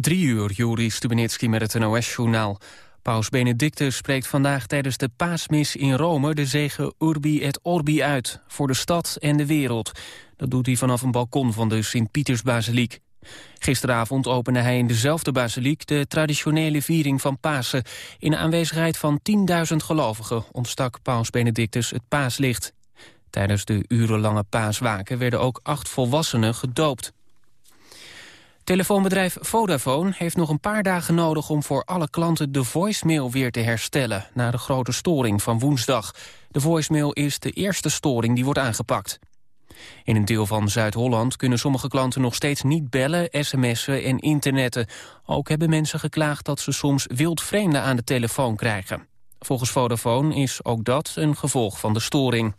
Drie uur, Juri Stubenitski met het NOS-journaal. Paus Benedictus spreekt vandaag tijdens de paasmis in Rome... de zegen Urbi et Orbi uit, voor de stad en de wereld. Dat doet hij vanaf een balkon van de Sint-Pietersbasiliek. Gisteravond opende hij in dezelfde basiliek de traditionele viering van Pasen. In aanwezigheid van 10.000 gelovigen ontstak paus Benedictus het paaslicht. Tijdens de urenlange paaswaken werden ook acht volwassenen gedoopt. Telefoonbedrijf Vodafone heeft nog een paar dagen nodig om voor alle klanten de voicemail weer te herstellen na de grote storing van woensdag. De voicemail is de eerste storing die wordt aangepakt. In een deel van Zuid-Holland kunnen sommige klanten nog steeds niet bellen, sms'en en internetten. Ook hebben mensen geklaagd dat ze soms wildvreemden aan de telefoon krijgen. Volgens Vodafone is ook dat een gevolg van de storing.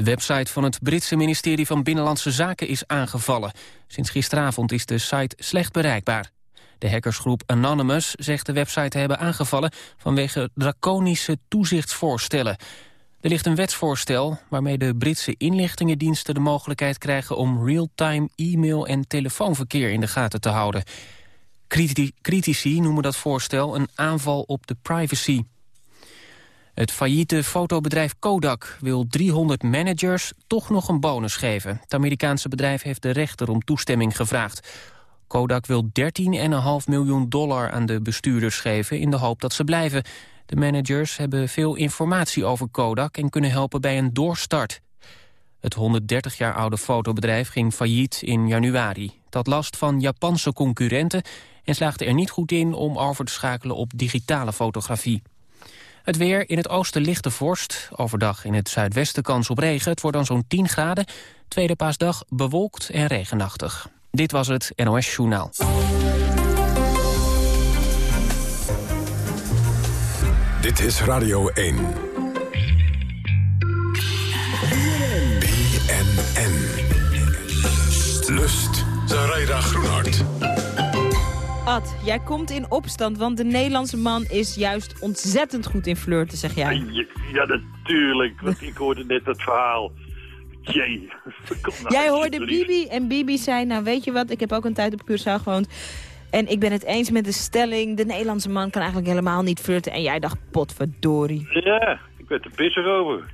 De website van het Britse ministerie van Binnenlandse Zaken is aangevallen. Sinds gisteravond is de site slecht bereikbaar. De hackersgroep Anonymous zegt de website te hebben aangevallen... vanwege draconische toezichtsvoorstellen. Er ligt een wetsvoorstel waarmee de Britse inlichtingendiensten... de mogelijkheid krijgen om real-time e-mail en telefoonverkeer in de gaten te houden. Critici noemen dat voorstel een aanval op de privacy. Het failliete fotobedrijf Kodak wil 300 managers toch nog een bonus geven. Het Amerikaanse bedrijf heeft de rechter om toestemming gevraagd. Kodak wil 13,5 miljoen dollar aan de bestuurders geven in de hoop dat ze blijven. De managers hebben veel informatie over Kodak en kunnen helpen bij een doorstart. Het 130 jaar oude fotobedrijf ging failliet in januari. Dat last van Japanse concurrenten en slaagde er niet goed in om over te schakelen op digitale fotografie. Het weer in het oosten lichte vorst. Overdag in het zuidwesten kans op regen. Het wordt dan zo'n 10 graden. Tweede paasdag bewolkt en regenachtig. Dit was het NOS Journaal. Dit is Radio 1. BNN. Lust. Zaraida Groenhart. Ad, jij komt in opstand, want de Nederlandse man is juist ontzettend goed in flirten, zeg jij. Ja, natuurlijk, want ik hoorde net dat verhaal. Jee. Nou jij hoorde Bibi en Bibi zei, nou weet je wat, ik heb ook een tijd op Curaçao gewoond. En ik ben het eens met de stelling, de Nederlandse man kan eigenlijk helemaal niet flirten. En jij dacht, potverdorie. Ja, ik werd er pissig over.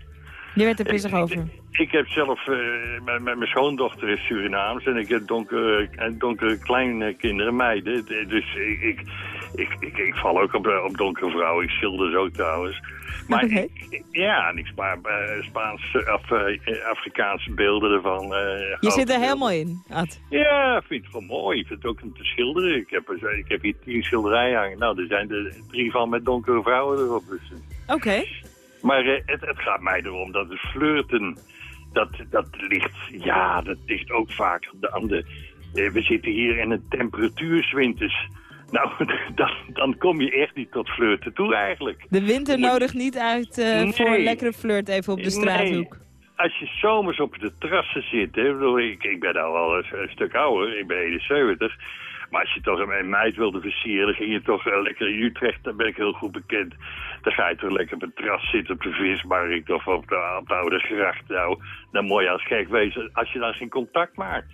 Je werd er pissig over? Ik, heb zelf, uh, mijn, mijn schoondochter is Surinaams en ik heb donkere, donkere kleine kinderen, meiden. Dus ik, ik, ik, ik, ik val ook op, op donkere vrouwen. Ik schilder ze ook trouwens. Maar okay. ja, en ik spaar uh, Spaanse of uh, Afrikaanse beelden ervan. Uh, Je zit er helemaal in, Ad. Ja, ik vind het wel mooi. Ik vind het ook om te schilderen. Ik heb, ik heb hier tien schilderijen hangen. Nou, er zijn er drie van met donkere vrouwen erop. Dus, Oké. Okay. Maar het, het gaat mij erom dat het flirten, dat, dat ligt, ja, dat ligt ook vaak aan de... We zitten hier in een temperatuurswinters. Nou, dan, dan kom je echt niet tot flirten toe eigenlijk. De winter nodigt niet uit uh, nee. voor een lekkere flirt even op de straathoek. Nee. Als je zomers op de terrassen zit, hè, ik, ik ben nou al een, een, stuk ouder, ik ben 71... Maar als je toch een meid wilde versieren, dan ging je toch uh, lekker in Utrecht, daar ben ik heel goed bekend. Dan ga je toch lekker op het terras zitten op de vismarkt of op de, op de oude gracht. Nou, dan moet je als gek wezen als je dan geen contact maakt.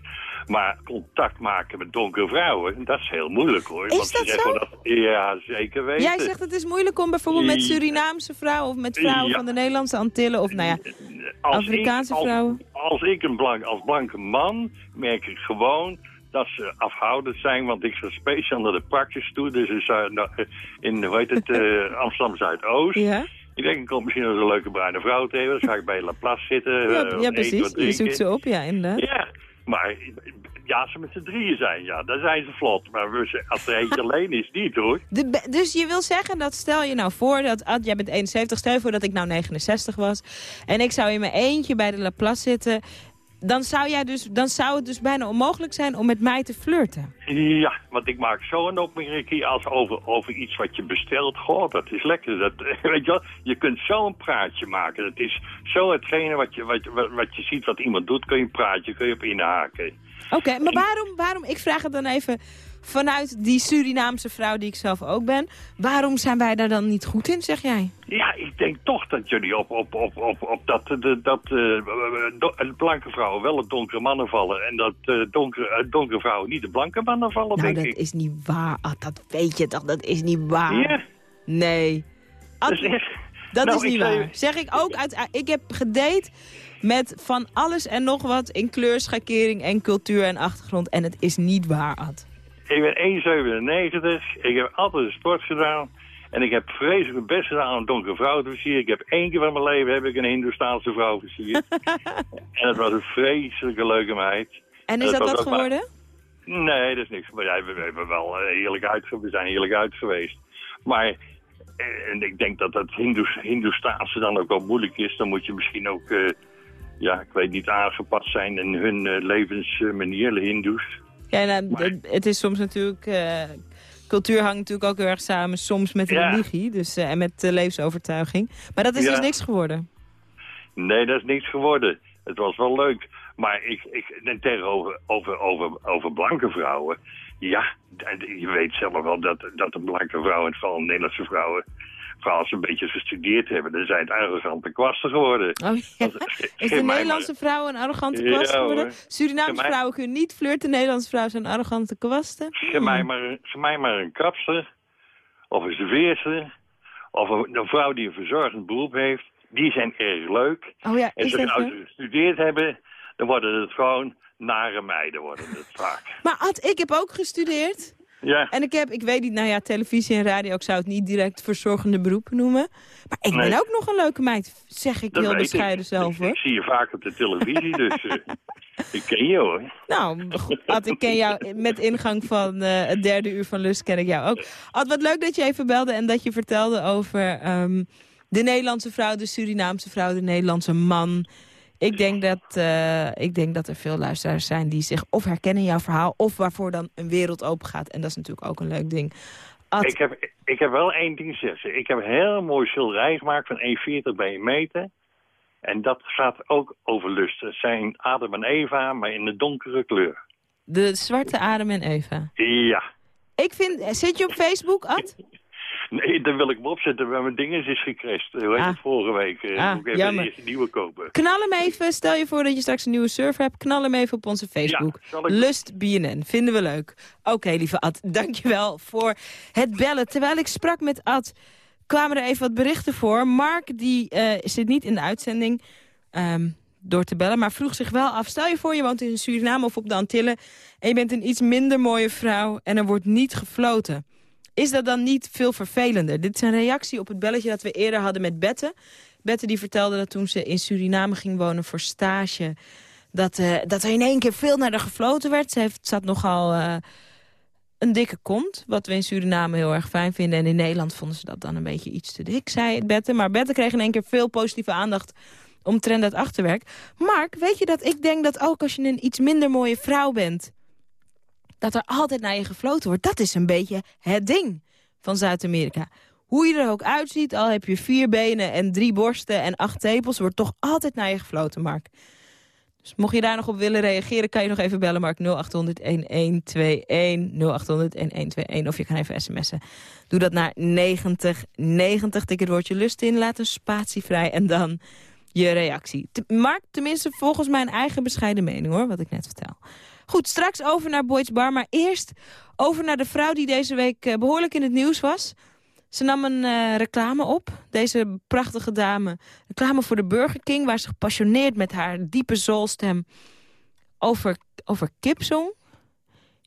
Maar contact maken met donkere vrouwen, dat is heel moeilijk hoor. Is Want dat zo? Dat, ja, zeker weten. Jij zegt het is moeilijk om bijvoorbeeld met Surinaamse vrouwen of met vrouwen ja. van de Nederlandse Antillen of nou ja, als Afrikaanse ik, als, vrouwen. Als ik een blank, als blanke man merk ik gewoon dat ze afhoudend zijn, want ik ga speciaal naar de parkjes toe. Dus in, in hoe heet het, uh, Amsterdam Zuidoost. Ja. Ik denk, ik kom misschien nog een leuke bruine vrouw tegen. Dan ga ik bij La Place zitten. Ja, uh, ja precies. Je zoekt ze op, ja, inderdaad. Ja, maar ja, ze met z'n drieën zijn, ja, dan zijn ze vlot. Maar als er eentje alleen is, niet hoor. De, dus je wil zeggen dat stel je nou voor dat, Ad, jij bent 71, stel je voor dat ik nou 69 was. En ik zou in mijn eentje bij de La Place zitten dan zou, jij dus, dan zou het dus bijna onmogelijk zijn om met mij te flirten. Ja, want ik maak zo een opmerking als over, over iets wat je bestelt. Goh, dat is lekker. Dat, weet je, wel, je kunt zo een praatje maken. Het is zo hetgene wat je, wat, wat, wat je ziet wat iemand doet, kun je een praatje kun je op inhaken. Oké, okay, maar waarom, waarom, ik vraag het dan even vanuit die Surinaamse vrouw die ik zelf ook ben. Waarom zijn wij daar dan niet goed in, zeg jij? Ja, ik denk toch dat jullie op, op, op, op, op dat, de, dat uh, do, blanke vrouwen wel op donkere mannen vallen. En dat uh, donkere, donkere vrouwen niet de blanke mannen vallen, nou, denk dat ik. is niet waar. Ah, dat weet je toch, dat is niet waar. Ja. Nee. Dat Ad, is echt... dat Nou, is niet zei- waar. Zeg ik ook uit... Ik heb gedate met van alles en nog wat in kleur, schakering en cultuur en achtergrond. En het is niet waar, Ad. Ik ben 1,97. Ik heb altijd een sport gedaan. En ik heb vreselijk mijn best gedaan om een donkere vrouw te versieren. Ik heb één keer van mijn leven heb ik een Hindoestaanse vrouw versierd. en het was een vreselijke leuke meid. En is Dat dat maar- geworden? Nee, dat is niks. Maar ja, we, hebben wel eh, heerlijk uit, we zijn heerlijk uit geweest. Maar eh, en ik denk dat dat Hindoes, Hindoestaanse dan ook wel moeilijk is. Dan moet je misschien ook, eh, ja, ik weet niet, aangepast zijn in hun eh, levensmanier, de Hindoes. Ja, nou, Maar- het, het is soms natuurlijk... eh, cultuur hangt natuurlijk ook heel erg samen, soms met Ja. religie dus, eh, en met eh, levensovertuiging. Maar dat is Ja. dus niks geworden. Nee, dat is niks geworden. Het was wel leuk. Maar ik, ik en tegenover over, over, over blanke vrouwen... Ja, je weet zelf wel dat, dat de blanke vrouwen, en vooral Nederlandse vrouwen... vooral als ze een beetje gestudeerd hebben... dan zijn het arrogante kwasten geworden. Oh, ja. Is de maar- Nederlandse vrouw een arrogante Ja, kwast geworden? hoor. Surinaamse mij- vrouwen kunnen niet flirten, Nederlandse vrouwen zijn arrogante kwasten. Geef mij maar, geef mij maar een kapster, of een serveerster... of een, een vrouw die een verzorgend beroep heeft... die zijn erg leuk. Oh ja, En ze, als ze gestudeerd hebben... dan worden het gewoon nare meiden worden het vaak. Maar Ad, ik heb ook gestudeerd. Ja. En ik heb, ik weet niet, nou ja, televisie en radio, ik zou het niet direct verzorgende beroepen noemen. Maar ik Nee. ben ook nog een leuke meid, zeg ik Dat heel bescheiden ik. zelf hoor. ik zie je vaak op de televisie, dus eh, ik ken je hoor. Nou, goed, Ad, ik ken jou met ingang van eh, het derde uur van Lust ken ik jou ook. Ad, wat leuk dat je even belde en dat je vertelde over ehm, de Nederlandse vrouw, de Surinaamse vrouw, de Nederlandse man. Ik denk, dat, eh, ik denk dat er veel luisteraars zijn die zich of herkennen in jouw verhaal... of waarvoor dan een wereld open gaat. En dat is natuurlijk ook een leuk ding. Ad, Ik heb, ik heb wel één ding zeggen. Ik heb een heel mooi schilderij gemaakt van 1,40 bij een meter. En dat gaat ook over lust. Het zijn Adam en Eva, maar in een donkere kleur. de zwarte Adem en Eva. Ja. Ik vind, zit je op Facebook, Ad? Nee, daar wil ik me opzetten. Maar mijn ding is, is gecrashed. Hoe heet Ah. het vorige week? Eh, Ah, moet ik even jammer. eerste nieuwe kopen. Knal hem even, stel je voor dat je straks een nieuwe server hebt. Knal hem even op onze Facebook. Ja, zal ik- Lust BNN, vinden we leuk. Oké, lieve Ad, dankjewel voor het bellen. Terwijl ik sprak met Ad, kwamen er even wat berichten voor. Mark, die eh, zit niet in de uitzending ehm, door te bellen... maar vroeg zich wel af, stel je voor je woont in Suriname of op de Antillen... en je bent een iets minder mooie vrouw en er wordt niet gefloten. Is dat dan niet veel vervelender? Dit is een reactie op het belletje dat we eerder hadden met Bette. Bette die vertelde dat toen ze in Suriname ging wonen voor stage... dat, eh, dat er in één keer veel naar haar gefloten werd. Ze heeft, zat nogal eh, een dikke kont, wat we in Suriname heel erg fijn vinden. En in Nederland vonden ze dat dan een beetje iets te dik, zei Bette. Maar Bette kreeg in één keer veel positieve aandacht omtrent het achterwerk. Mark, weet je dat ik denk dat ook als je een iets minder mooie vrouw bent... dat er altijd naar je gefloten wordt. Dat is een beetje het ding van Zuid-Amerika. Hoe je er ook uitziet, al heb je vier benen en drie borsten en acht tepels... wordt toch altijd naar je gefloten, Mark. Dus mocht je daar nog op willen reageren, kan je nog even bellen, Mark 0800-1121. 0800-1121. Of je kan even sms'en. Doe dat naar 9090. Tik het woordje lust in, laat een spatie vrij en dan je reactie. Mark, tenminste volgens mijn eigen bescheiden mening hoor, wat ik net vertel. Goed, straks over naar Boyd's Bar, maar eerst over naar de vrouw die deze week eh, behoorlijk in het nieuws was. Ze nam een eh, reclame op, deze prachtige dame. Reclame voor de Burger King, waar ze gepassioneerd met haar diepe zoolstem over, over kip zong.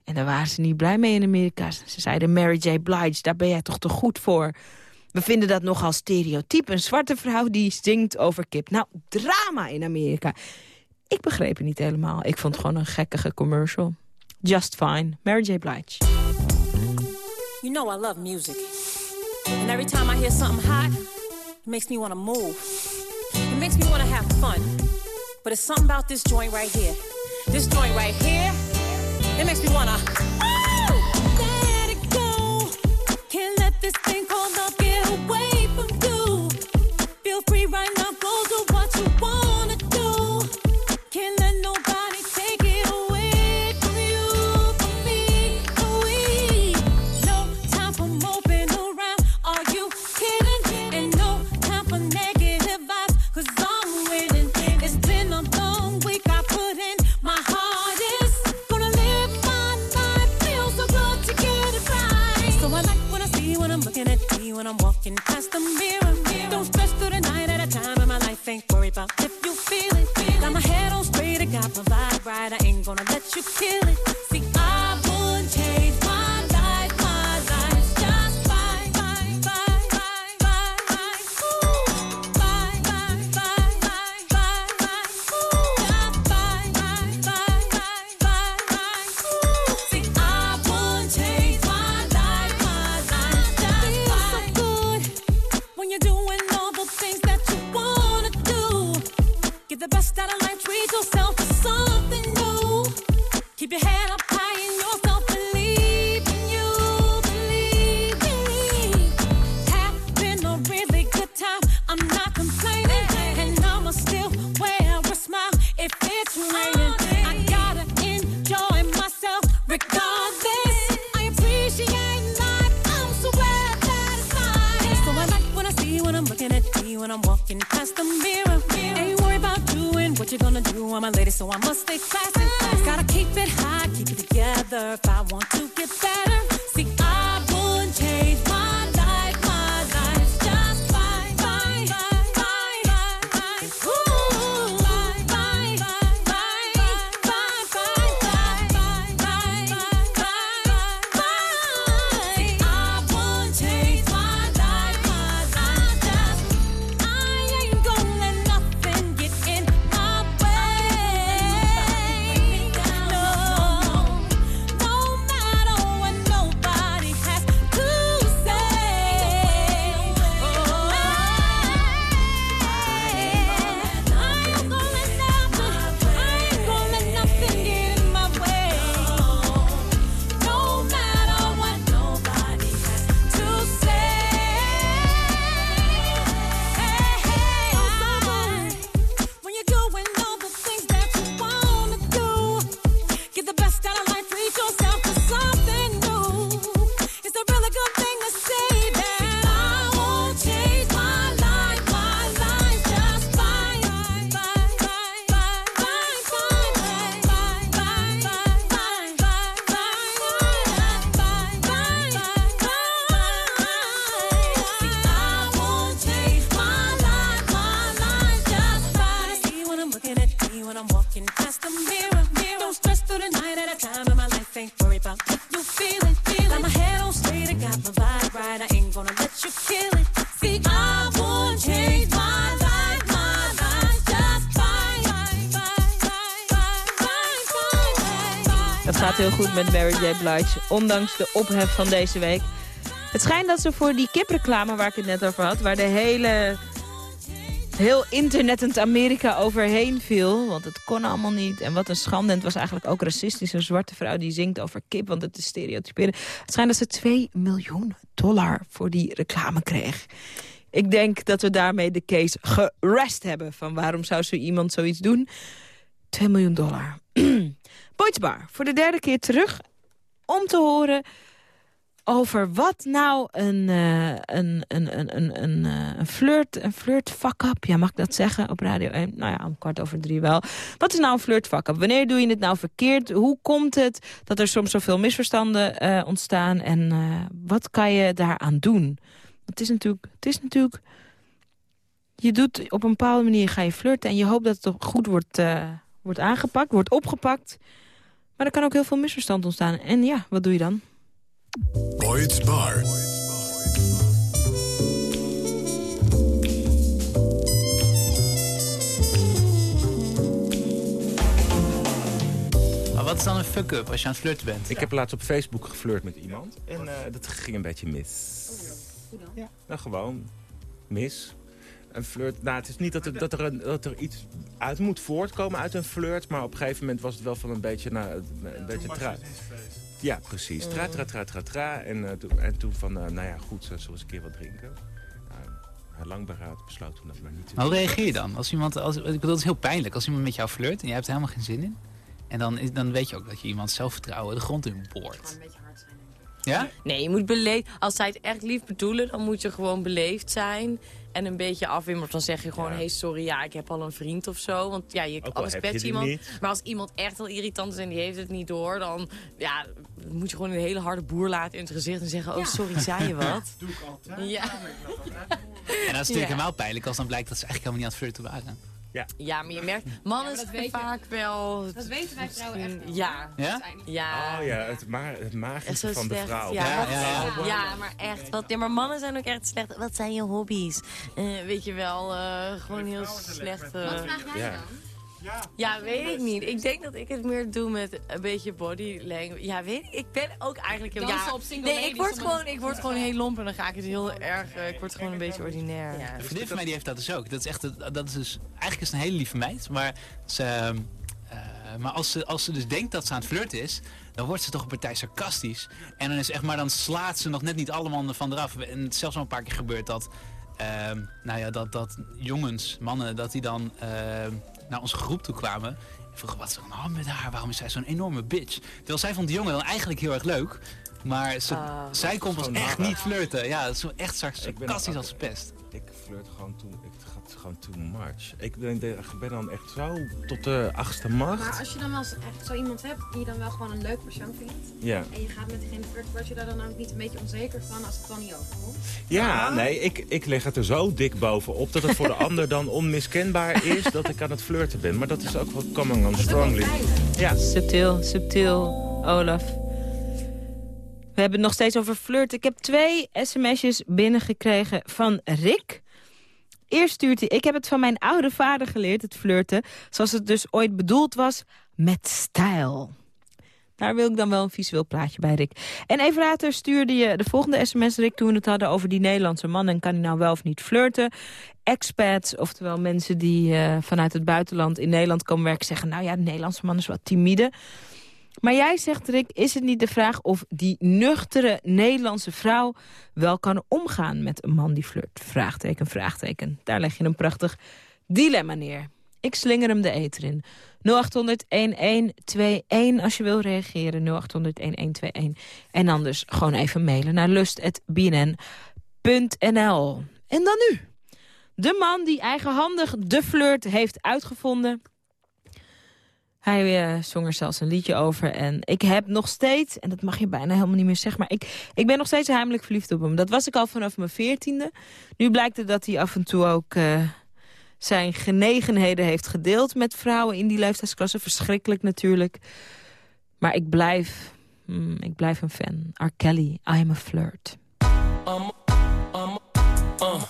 En daar waren ze niet blij mee in Amerika. Ze zeiden, Mary J. Blige, daar ben jij toch te goed voor. We vinden dat nogal stereotyp. Een zwarte vrouw die zingt over kip. Nou, drama in Amerika. Ik begreep het niet helemaal. Ik vond het gewoon een gekkige commercial. Just fine. Mary J. Blige. You know I love music. And every time I hear something hot, it makes me want to move. It makes me want to have fun. But it's something about this joint right here. This joint right here, it makes me want to. I want to get better. Met Mary J. Blige, ondanks de ophef van deze week. Het schijnt dat ze voor die kipreclame waar ik het net over had... waar de hele, heel internetend Amerika overheen viel... want het kon allemaal niet en wat een schande. Het was eigenlijk ook racistisch, een zwarte vrouw die zingt over kip... want het is stereotyperen. Het schijnt dat ze 2 miljoen dollar voor die reclame kreeg. Ik denk dat we daarmee de case gerest hebben... van waarom zou zo iemand zoiets doen... 2 miljoen dollar. Boyd's Bar, voor de derde keer terug om te horen over wat nou een, eh, een, een, een, een, een, eh, flirt, een flirt fuck-up, ja mag ik dat zeggen op Radio 1? Nou ja, om kwart over drie wel. Wat is nou een flirt fuck-up? Wanneer doe je het nou verkeerd? Hoe komt het dat er soms zoveel misverstanden eh, ontstaan? En wat kan je daaraan doen? Het is natuurlijk, het is natuurlijk je doet op een bepaalde manier ga je flirten... en je hoopt dat het goed wordt, wordt aangepakt, wordt opgepakt. Maar er kan ook heel veel misverstand ontstaan. En ja, wat doe je dan? Boyd's Bar. Maar wat is dan een fuck-up als je aan het flirten bent? Ik heb laatst op Facebook geflirt met iemand. En eh, dat ging een beetje mis. Ja, nou gewoon mis. Een flirt, nou het is niet dat er, dat, er een, dat er iets uit moet voortkomen uit een flirt. Maar op een gegeven moment was het wel van een beetje, nou, een beetje tra. Ja, precies. Tra, tra, tra, tra, tra. En, eh, toen- en toen van, eh, nou ja, goed, zullen we eens een keer wat drinken? Nou, lang beraad besloot toen dat maar niet te Maar hoe doen. reageer je dan? Als iemand, als, ik bedoel, het is heel pijnlijk als iemand met jou flirt en jij hebt er helemaal geen zin in. En dan, is, dan weet je ook dat je iemand zelfvertrouwen de grond in boort. een beetje hard zijn, denk ik. Ja? Nee, je moet beleefd... Als zij het echt lief bedoelen, dan moet je gewoon beleefd zijn. En een beetje afwimmeren. Dan zeg je gewoon, Ja. hey, sorry, ja, ik heb al een vriend of zo. Want ja, je, alles kwets die iemand. niet. Maar als iemand echt al irritant is en die heeft het niet door... dan ja, moet je gewoon een hele harde boer laten in het gezicht en zeggen... oh, sorry, zei je wat? Doe ik altijd. Ja. En dat is natuurlijk Ja. helemaal pijnlijk als dan blijkt dat ze eigenlijk helemaal niet aan het flirten waren. Ja. Ja, maar je merkt, mannen Ja, zijn je. vaak wel... Dat weten wij vrouwen echt wel. Ja. Ja? Ja. Oh ja, het, ma het magische van de vrouw. Ja, Ja, ja, ja. ja, maar echt. Wat, ja, maar mannen zijn ook echt slecht. Wat zijn je hobby's? Eh, weet je wel, eh, gewoon heel slecht. eh. Wat vraag jij Ja. dan? Ja, weet ik niet. Ik denk dat ik het meer doe met een beetje body language. Ja, weet ik. Ik ben ook eigenlijk heel... Dansen Ja, op single nee, ik word, gewoon, een- ik word gewoon heel lomp en dan ga ik het heel erg... eh, ik word gewoon een beetje ordinair. Een vriendin van mij die heeft dat dus ook. Dat is echt, dat is dus, eigenlijk is een hele lieve meid, maar, ze, ehm, eh, maar als, ze, als ze dus denkt dat ze aan het flirten is, dan wordt ze toch een partij sarcastisch. En dan is echt, maar dan slaat ze nog net niet alle mannen van eraf. En het is zelfs al een paar keer gebeurd dat, ehm, nou ja, dat, dat jongens, mannen, dat die dan ehm, naar onze groep toe kwamen. En vroegen wat is er aan de hand met haar? Waarom is zij zo'n enorme bitch? Terwijl zij vond die jongen dan eigenlijk heel erg leuk. Maar ze, Ah. zij kon pas echt niet flirten. Ja, dat is zo echt sarcastisch als pest. Ik flirt gewoon gaat gewoon too much. Ik ben, ik ben dan echt zo tot de achtste Maar macht. als je dan wel echt zo iemand hebt die je dan wel gewoon een leuk persoon vindt. Ja. En je gaat met diegene flirten, word je daar dan ook niet een beetje onzeker van als het dan niet overkomt? Ja, nee, ik, ik leg het er zo dik bovenop dat het voor de ander dan onmiskenbaar is dat ik aan het flirten ben. Maar dat is ook wel coming on strongly. Ja. Subtiel, subtiel, Olaf. We hebben het nog steeds over flirt. Ik heb twee sms'jes binnengekregen van Rick. Eerst stuurt hij... Ik heb het van mijn oude vader geleerd, het flirten. Zoals het dus ooit bedoeld was, met stijl. Daar wil ik dan wel een visueel plaatje bij, Rick. En even later stuurde je de volgende sms, Rick... toen we het hadden over die Nederlandse man... en kan hij nou wel of niet flirten. Expats, oftewel mensen die eh, vanuit het buitenland in Nederland komen werken... zeggen, nou ja, de Nederlandse man is wat timide. Maar jij zegt, Rick, is het niet de vraag of die nuchtere Nederlandse vrouw... wel kan omgaan met een man die flirt? Vraagteken, vraagteken. Daar leg je een prachtig dilemma neer. Ik slinger hem de eter in. 0800-1121 als je wil reageren. 0800-1121. En anders gewoon even mailen naar lust.bnn.nl. En dan nu. De man die eigenhandig de flirt heeft uitgevonden... Hij eh, zong er zelfs een liedje over. En ik heb nog steeds, en dat mag je bijna helemaal niet meer zeggen... maar ik, ik ben nog steeds heimelijk verliefd op hem. Dat was ik al vanaf mijn veertiende. Nu blijkt het dat hij af en toe ook eh, zijn genegenheden heeft gedeeld... met vrouwen in die leeftijdsklasse. Verschrikkelijk natuurlijk. Maar ik blijf, hmm, ik blijf een fan. R. Kelly, I am a flirt. I'm, I'm, uh,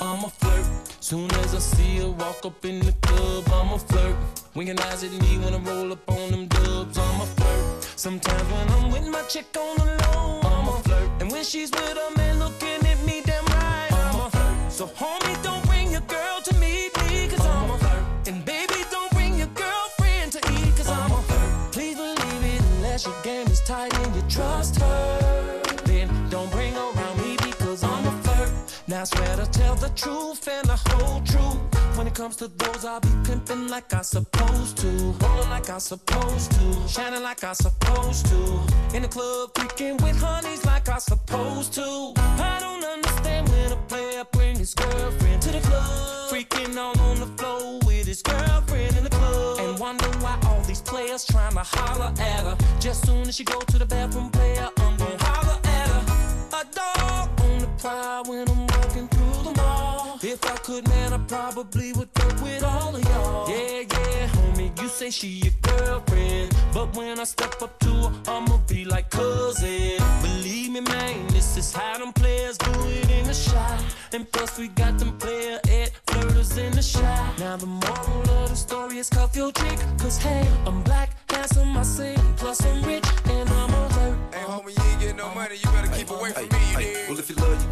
I'm a flirt. Soon as I see her walk up in the club, I'm a flirt. Winking eyes at me when I roll up on them dubs, I'm a flirt. Sometimes when I'm with my chick on the low, I'm a flirt. And when she's with a man looking at me, damn right, I'm a flirt. So homie, don't bring your girl to meet me, cause I'm a flirt. And baby, don't bring your girlfriend to eat, cause I'm a flirt. Please believe it unless your game is tight and you trust her. Then don't bring around me because I'm a flirt. Now I swear to tell the truth and the whole truth. When it comes to those, I'll be pimping like I supposed to. Rolling like I supposed to. Shining like I supposed to. In the club, freaking with honeys like I supposed to. I don't understand when a player bring his girlfriend to the club. Freaking all on the floor with his girlfriend in the club. And wonder why all these players trying to holler at her. Just soon as she go to the bathroom, player, If I could, man, I probably would fuck with all of y'all. Yeah, yeah, homie, you say she your girlfriend. But when I step up to her, I'ma be like cousin. Believe me, man, this is how them players do it in the shot. And plus, we got them player at flirters in the shot. Now, the moral of the story is cuff your chick. Cause hey, I'm black, handsome, I sing. Plus, I'm rich, and I'm a flirt. Hey, homie, you ain't getting no money. You better keep away from me, you dig?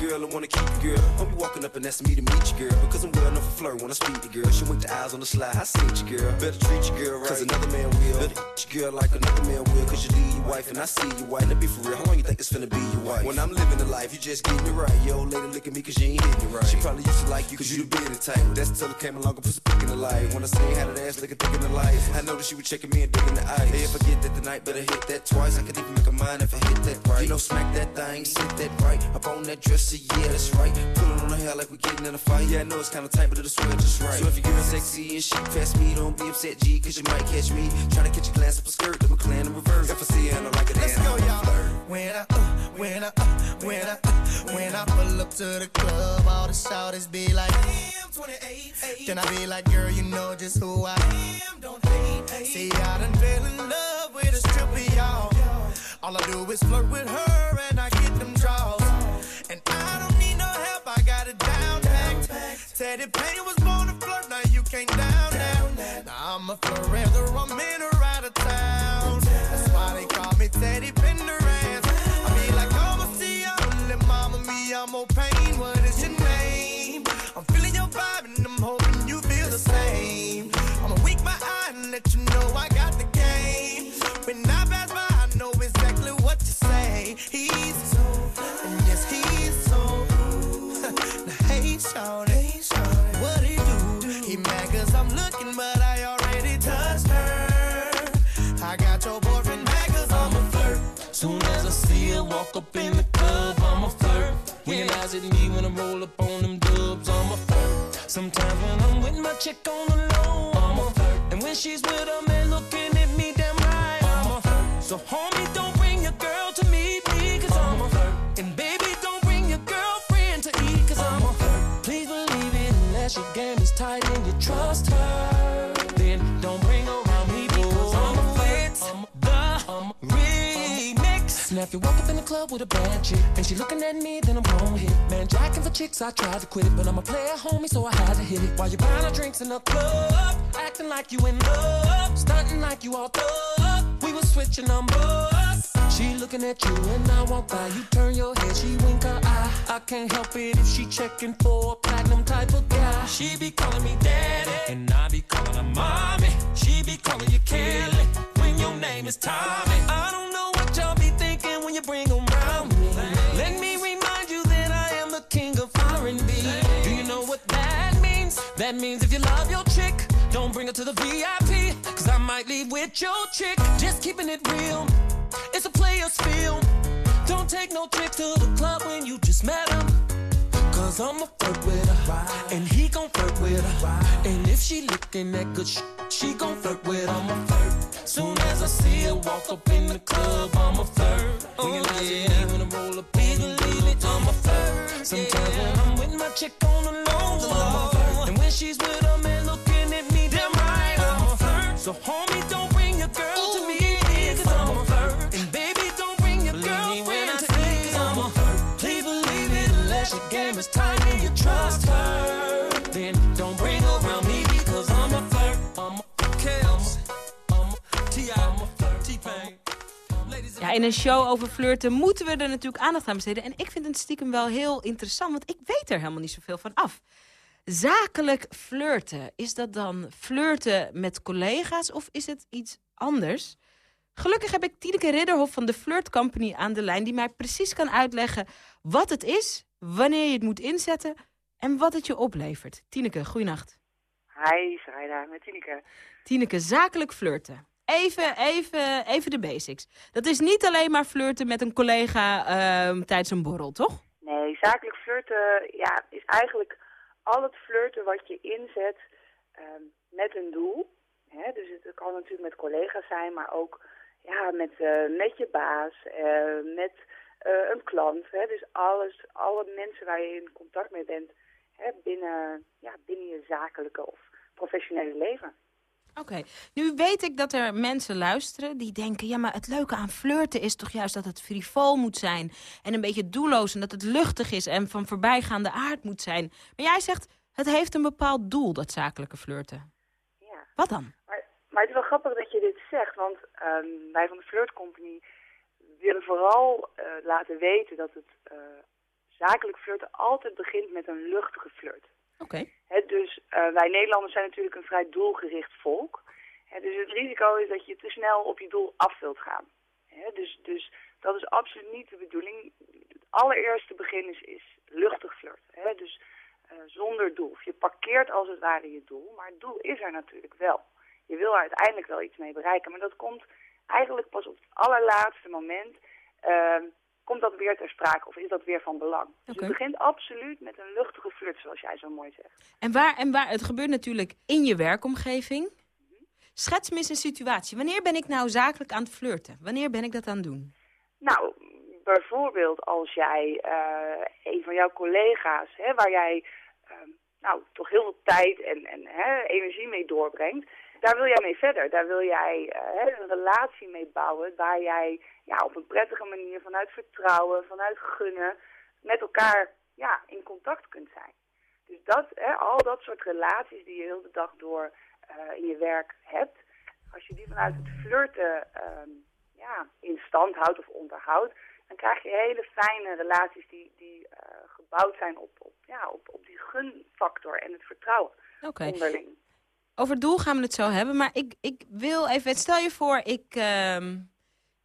Girl and wanna keep you, girl, I'll be walking up and asking me to meet you, girl. Because I'm well enough for flirt when I speak to girl. She wink the eyes on the slide, I seen you, girl. Better treat you, girl right. Cause another man will. Better treat your girl like another man will. Cause you leave your wife and I see your wife. Now be for real, how long you think it's finna be your wife? When I'm living the life, you just getting it right. Yo, lady look at me cause you ain't hitting it right. She probably used to like you cause you the big type. That's till it came along and put some pick in the light. When I say had that ass looking thick in the light. I know that she was checking me and digging the ice. Hey, if I get that tonight, better hit that twice. I could even make a mind if I hit that right. You know, smack that thing, sit that right. Up on that yeah, that's right. Pull it on the hair like we getting in a fight. Yeah, I know it's kinda tight, but it'll swing just right. So if you're sexy and shit past me, don't be upset, G, cause you might catch me. Trying to catch a glance up a skirt, double clan in reverse. If I see her, I like it, Let's go, y'all. When I, uh, when I, uh, when I, uh, when I I pull up to the club, all the shouters be like, Damn, 28. Then I be like, girl, you know just who I am. Don't hate. See, I done fell in love with a stripper, y'all. All I do is flirt with her and I Teddy Payne was born to flirt, now you can't down that. Now I'm a forever, I'm in or you walk up in the club with a bad chick and she looking at me, then I'm gon' hit. Man, jacking for chicks, I tried to quit it, but I'm a player, homie, so I had to hit it. While you buying her drinks in the club, acting like you in love, stunting like you all up. We was switching numbers. She looking at you and I walk by. You turn your head, she wink her eye. I can't help it if she checking for a platinum type of guy. She be calling me daddy, and I be calling her mommy. She be calling you Kelly when your name is Tommy. I don't bring around me. Let me remind you that I am the king of R&B. Do you know what that means? That means if you love your chick, don't bring her to the VIP. Cause I might leave with your chick. Just keeping it real. It's a player's film. Don't take no trick to the club when you just met him. Cause I'ma flirt with her. And he gon' flirt with her. And if she looking at good sh- she gon' flirt with him. I'ma flirt. Soon as I see her walk up in the club, I'ma flirt. Oh, roll flirt. Sometimes I'm with my chick on the when she's with a man looking at me, damn right, I'ma flirt. So homie, don't bring your girl to me, in een show over flirten moeten we er natuurlijk aandacht aan besteden. En ik vind het stiekem wel heel interessant, want ik weet er helemaal niet zoveel van af. Zakelijk flirten, is dat dan flirten met collega's of is het iets anders? Gelukkig heb ik Tineke Ridderhof van de Flirt Company aan de lijn... die mij precies kan uitleggen wat het is, wanneer je het moet inzetten... en wat het je oplevert. Tineke, goeienacht. Hi, Sarayda, met Tineke. Tineke, zakelijk flirten. Even, even, even de basics. Dat is niet alleen maar flirten met een collega ehm, tijdens een borrel, toch? Nee, zakelijk flirten ja, is eigenlijk al het flirten wat je inzet ehm, met een doel. Hè? Dus het kan natuurlijk met collega's zijn, maar ook ja, met, eh, met je baas, eh, met eh, een klant. Hè? Dus alles, alle mensen waar je in contact mee bent hè, binnen, ja, binnen je zakelijke of professionele leven. Oké, nu weet ik dat er mensen luisteren die denken... ja, maar het leuke aan flirten is toch juist dat het frivol moet zijn... en een beetje doelloos en dat het luchtig is en van voorbijgaande aard moet zijn. Maar jij zegt, het heeft een bepaald doel, dat zakelijke flirten. Ja. Wat dan? Maar, maar het is wel grappig dat je dit zegt, want ehm, wij van de Flirt Company willen vooral eh, laten weten dat het eh, zakelijk flirten altijd begint met een luchtige flirt. Oké. Dus eh, wij Nederlanders zijn natuurlijk een vrij doelgericht volk. Dus het risico is dat je te snel op je doel af wilt gaan. Dus, dus dat is absoluut niet de bedoeling. Het allereerste begin is, luchtig flirten. Dus eh, zonder doel. Je parkeert als het ware je doel, maar het doel is er natuurlijk wel. Je wil er uiteindelijk wel iets mee bereiken, maar dat komt eigenlijk pas op het allerlaatste moment... ehm, komt dat weer ter sprake of is dat weer van belang. Dus Oké. het begint absoluut met een luchtige flirt, zoals jij zo mooi zegt. En waar, en waar, het gebeurt natuurlijk in je werkomgeving. Schets me eens een situatie. Wanneer ben ik nou zakelijk aan het flirten? Wanneer ben ik dat aan het doen? Nou, bijvoorbeeld als jij eh, een van jouw collega's, hè, waar jij ehm, nou, toch heel veel tijd en, en hè, energie mee doorbrengt, daar wil jij mee verder. Daar wil jij eh, een relatie mee bouwen waar jij ja, op een prettige manier vanuit vertrouwen, vanuit gunnen, met elkaar ja, in contact kunt zijn. Dus dat, hè, al dat soort relaties die je heel de dag door eh, in je werk hebt, als je die vanuit het flirten ehm, ja, in stand houdt of onderhoudt, dan krijg je hele fijne relaties die, die eh, gebouwd zijn op, op, ja, op, op die gunfactor en het vertrouwen onderling. Over het doel gaan we het zo hebben, maar ik, ik wil even... Stel je voor, ik, ehm,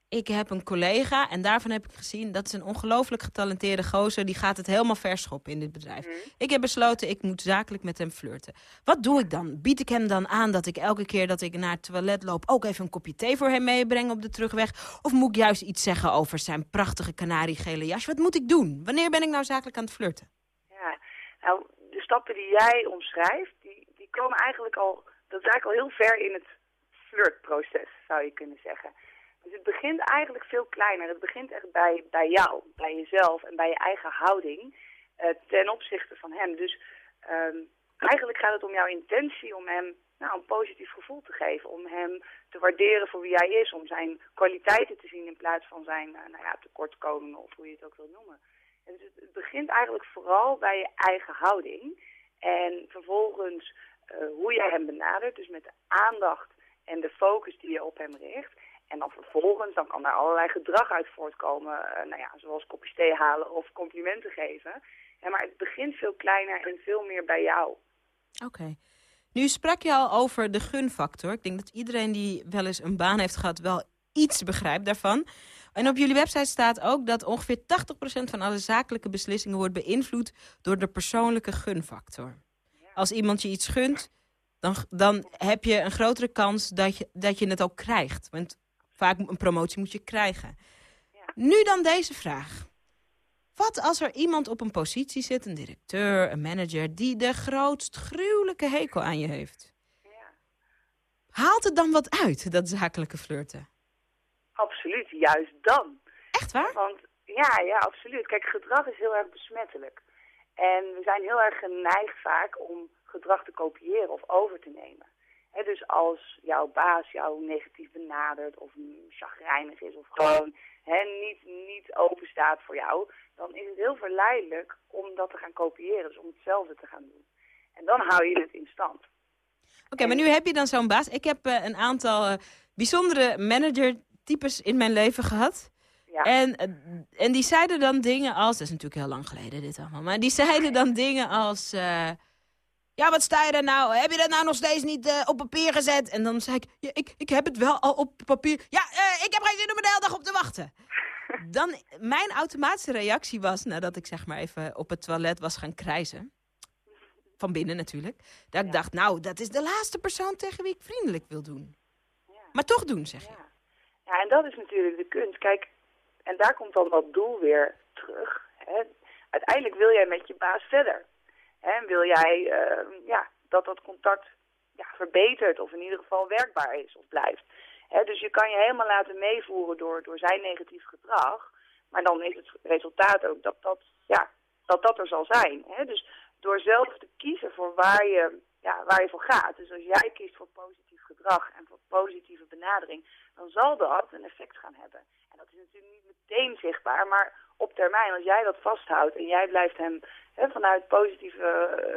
ik heb een collega en daarvan heb ik gezien... dat is een ongelooflijk getalenteerde gozer, die gaat het helemaal verschoppen in dit bedrijf. Ik heb besloten, ik moet zakelijk met hem flirten. Wat doe ik dan? Bied ik hem dan aan dat ik elke keer dat ik naar het toilet loop... ook even een kopje thee voor hem meebreng op de terugweg? Of moet ik juist iets zeggen over zijn prachtige kanariegele jasje? Wat moet ik doen? Wanneer ben ik nou zakelijk aan het flirten? Ja, nou, de stappen die jij omschrijft, komen eigenlijk al, dat is eigenlijk al heel ver in het flirtproces, zou je kunnen zeggen. Dus het begint eigenlijk veel kleiner. Het begint echt bij, bij jou, bij jezelf en bij je eigen houding eh, ten opzichte van hem. Dus ehm, eigenlijk gaat het om jouw intentie om hem nou, een positief gevoel te geven. Om hem te waarderen voor wie hij is. Om zijn kwaliteiten te zien in plaats van zijn eh, nou ja, tekortkomingen of hoe je het ook wil noemen. En dus het, het begint eigenlijk vooral bij je eigen houding. En vervolgens hoe jij hem benadert. Dus met de aandacht en de focus die je op hem richt. En dan vervolgens, dan kan daar allerlei gedrag uit voortkomen. eh, nou ja, zoals kopjes thee halen of complimenten geven. Ja, maar het begint veel kleiner en veel meer bij jou. Oké. Nu sprak je al over de gunfactor. Ik denk dat iedereen die wel eens een baan heeft gehad wel iets begrijpt daarvan. En op jullie website staat ook dat ongeveer 80% van alle zakelijke beslissingen wordt beïnvloed door de persoonlijke gunfactor. Als iemand je iets gunt, dan, dan heb je een grotere kans dat je, dat je het ook krijgt. Want vaak een promotie moet je krijgen. Nu dan deze vraag. Wat als er iemand op een positie zit, een directeur, een manager... die de grootst gruwelijke hekel aan je heeft? Haalt het dan wat uit, dat zakelijke flirten? Absoluut, juist dan. Echt waar? Want ja, ja, absoluut. Kijk, gedrag is heel erg besmettelijk. En we zijn heel erg geneigd vaak om gedrag te kopiëren of over te nemen. Dus als jouw baas jou negatief benadert of chagrijnig is of gewoon hè, niet, niet open staat voor jou, dan is het heel verleidelijk om dat te gaan kopiëren, dus om hetzelfde te gaan doen. En dan hou je het in stand. Oké, maar nu heb je dan zo'n baas. Ik heb eh, een aantal eh, bijzondere manager-types in mijn leven gehad. Ja. En, eh, en die zeiden dan dingen als... Dat is natuurlijk heel lang geleden dit allemaal. Maar die zeiden dan dingen als... eh, ja, wat sta je er nou? Heb je dat nou nog steeds niet eh, op papier gezet? En dan zei ik, ja, ik, ik heb het wel al op papier. Ja, ik heb geen zin om er de hele dag op te wachten. Dan, mijn automatische reactie was, nadat ik zeg maar even op het toilet was gaan krijzen. Van binnen natuurlijk. Dat ik dacht, nou, dat is de laatste persoon tegen wie ik vriendelijk wil doen. Maar toch doen, zeg je. Ja, en dat is natuurlijk de kunst. Kijk, en daar komt dan dat doel weer terug. Hè. Uiteindelijk wil jij met je baas verder. En wil jij eh, ja, dat dat contact ja, verbetert of in ieder geval werkbaar is of blijft. Dus je kan je helemaal laten meevoeren door, door zijn negatief gedrag. Maar dan is het resultaat ook dat dat, ja, dat, dat er zal zijn. Dus door zelf te kiezen voor waar je, ja, waar je voor gaat. Dus als jij kiest voor positief gedrag en voor positieve benadering, dan zal dat een effect gaan hebben. En dat is natuurlijk niet meteen zichtbaar, maar op termijn, als jij dat vasthoudt en jij blijft hem hè, vanuit positieve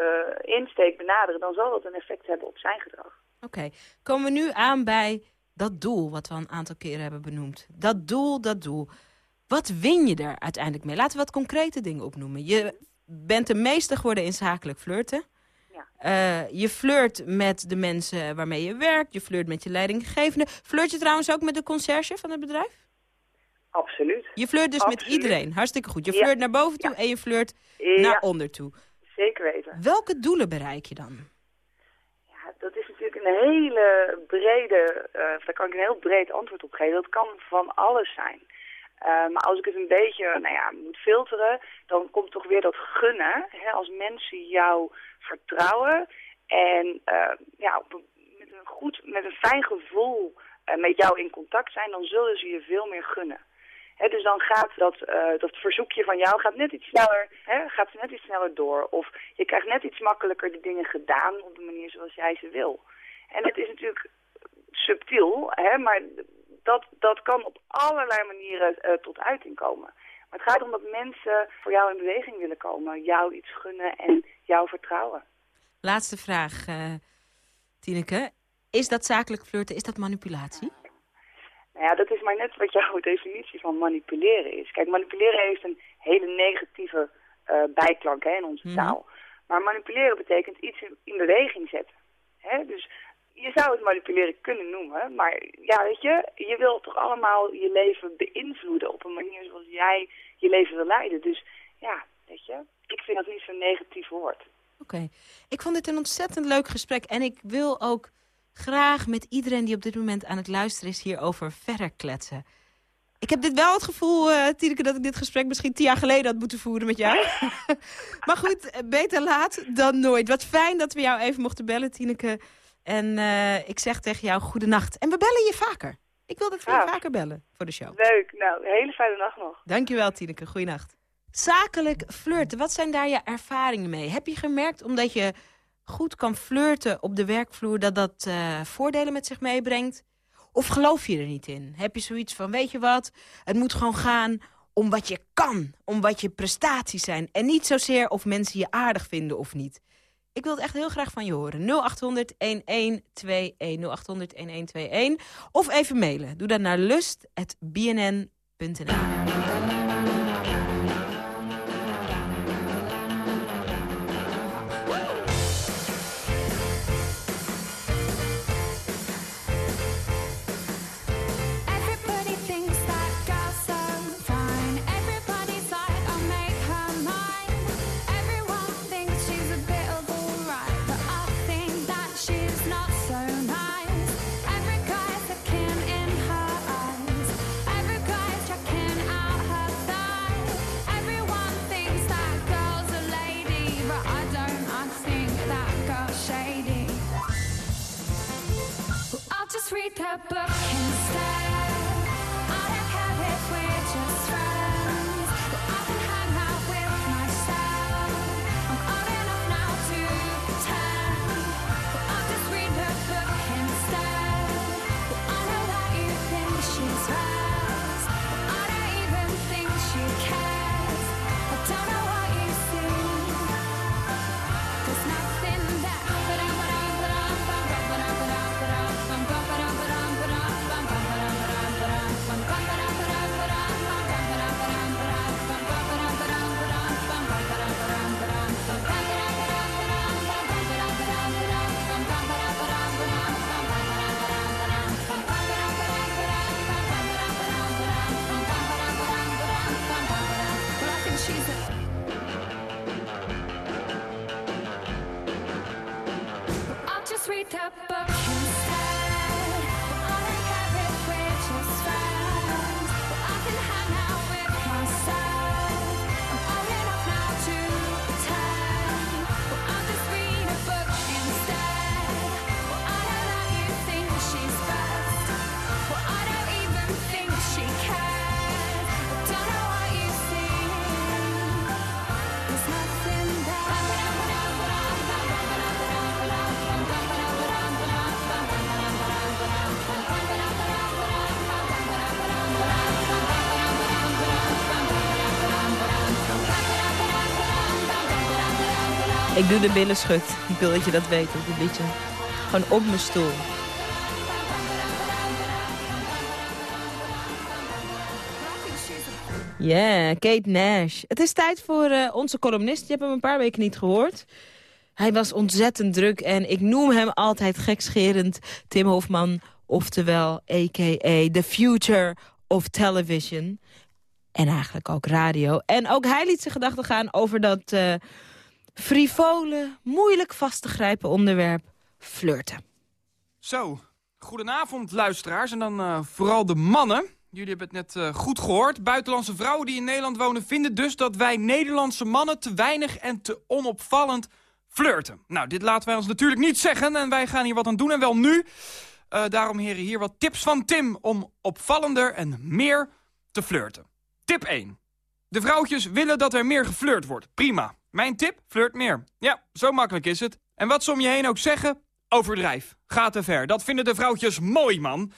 eh, insteek benaderen, dan zal dat een effect hebben op zijn gedrag. Oké, komen we nu aan bij dat doel wat we al een aantal keren hebben benoemd. Dat doel, dat doel. Wat win je er uiteindelijk mee? Laten we wat concrete dingen opnoemen. Je bent de meester geworden in zakelijk flirten. Eh, je flirt met de mensen waarmee je werkt. Je flirt met je leidinggevende. Flirt je trouwens ook met de conciërge van het bedrijf? Absoluut. Je flirt dus met iedereen. Hartstikke goed. Je Ja. flirt naar boven toe en je flirt Ja. naar onder toe. Zeker weten. Welke doelen bereik je dan? Ja, dat is natuurlijk een hele brede, eh, daar kan ik een heel breed antwoord op geven. Dat kan van alles zijn. Eh, maar als ik het een beetje nou ja, moet filteren, dan komt toch weer dat gunnen. Hè, als mensen jou vertrouwen en eh, ja, op een- met, een goed, met een fijn gevoel met jou in contact zijn, dan zullen ze je veel meer gunnen. Dus dan gaat dat, eh, dat verzoekje van jou gaat net iets sneller, hè, gaat net iets sneller door. Of je krijgt net iets makkelijker de dingen gedaan op de manier zoals jij ze wil. En het is natuurlijk subtiel, maar dat, dat kan op allerlei manieren eh, tot uiting komen. Maar het gaat om dat mensen voor jou in beweging willen komen, jou iets gunnen en jou vertrouwen. Laatste vraag, eh Tineke. Is dat zakelijk flirten, is dat manipulatie? Nou ja, dat is maar net wat jouw definitie van manipuleren is. Kijk, manipuleren heeft een hele negatieve eh, bijklank hè, in onze Mhm. taal. Maar manipuleren betekent iets in, in beweging zetten. Hè? Dus je zou het manipuleren kunnen noemen. Maar ja, weet je, je wil toch allemaal je leven beïnvloeden op een manier zoals jij je leven wil leiden. Dus ja, weet je, ik vind dat niet zo'n negatief woord. Oké. Ik vond dit een ontzettend leuk gesprek. En ik wil ook graag met iedereen die op dit moment aan het luisteren is hierover verder kletsen. Ik heb dit wel het gevoel, eh Tineke, dat ik dit gesprek misschien tien jaar geleden had moeten voeren met jou. maar goed, eh, beter laat dan nooit. Wat fijn dat we jou even mochten bellen, Tineke. En eh, ik zeg tegen jou goedenacht. En we bellen je vaker. Ik wil dat we je Gaaf. vaker bellen voor de show. Leuk, nou, hele fijne dag nog. Dankjewel, Tineke. Goeienacht. Zakelijk flirten, wat zijn daar je ervaringen mee? Heb je gemerkt, omdat je goed kan flirten op de werkvloer... dat dat eh, voordelen met zich meebrengt? Of geloof je er niet in? Heb je zoiets van, weet je wat, het moet gewoon gaan om wat je kan. Om wat je prestaties zijn. En niet zozeer of mensen je aardig vinden of niet. Ik wil het echt heel graag van je horen. 0800-1121. 0800-1121. Of even mailen. Doe dat naar lust.bnn.nl. Ik doe de billenschut. Ik wil dat je dat weet op dit liedje. Gewoon op mijn stoel. Ja, Kate Nash. Het is tijd voor eh, onze columnist. Je hebt hem een paar weken niet gehoord. Hij was ontzettend druk en ik noem hem altijd gekscherend Tim Hofman. Oftewel, a.k.a. the future of television. En eigenlijk ook radio. En ook hij liet zijn gedachten gaan over dat eh, frivole, moeilijk vast te grijpen onderwerp flirten. Zo, goedenavond luisteraars en dan eh, vooral de mannen. Jullie hebben het net eh, goed gehoord. Buitenlandse vrouwen die in Nederland wonen vinden dus dat wij Nederlandse mannen te weinig en te onopvallend flirten. Nou, dit laten wij ons natuurlijk niet zeggen en wij gaan hier wat aan doen en wel nu. Eh, daarom heren hier wat tips van Tim om opvallender en meer te flirten. Tip 1. De vrouwtjes willen dat er meer geflirt wordt. Prima. Mijn tip? Flirt meer. Ja, zo makkelijk is het. En wat ze om je heen ook zeggen? Overdrijf. Ga te ver. Dat vinden de vrouwtjes mooi, man.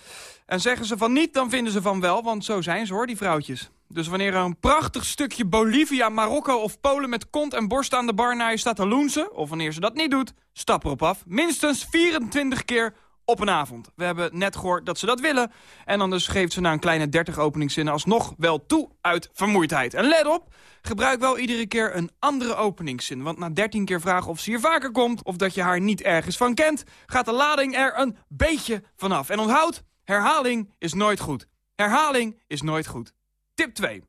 En zeggen ze van niet, dan vinden ze van wel, want zo zijn ze hoor, die vrouwtjes. Dus wanneer er een prachtig stukje Bolivia, Marokko of Polen met kont en borst aan de bar naar je staat te loensen, of wanneer ze dat niet doet, stap erop af. Minstens 24 keer op een avond. We hebben net gehoord dat ze dat willen. En dan dus geeft ze na een kleine 30 openingszinnen alsnog wel toe uit vermoeidheid. En let op, gebruik wel iedere keer een andere openingszin. Want na 13 keer vragen of ze hier vaker komt... of dat je haar niet ergens van kent... gaat de lading er een beetje vanaf. En onthoud, herhaling is nooit goed. Herhaling is nooit goed. Tip 2.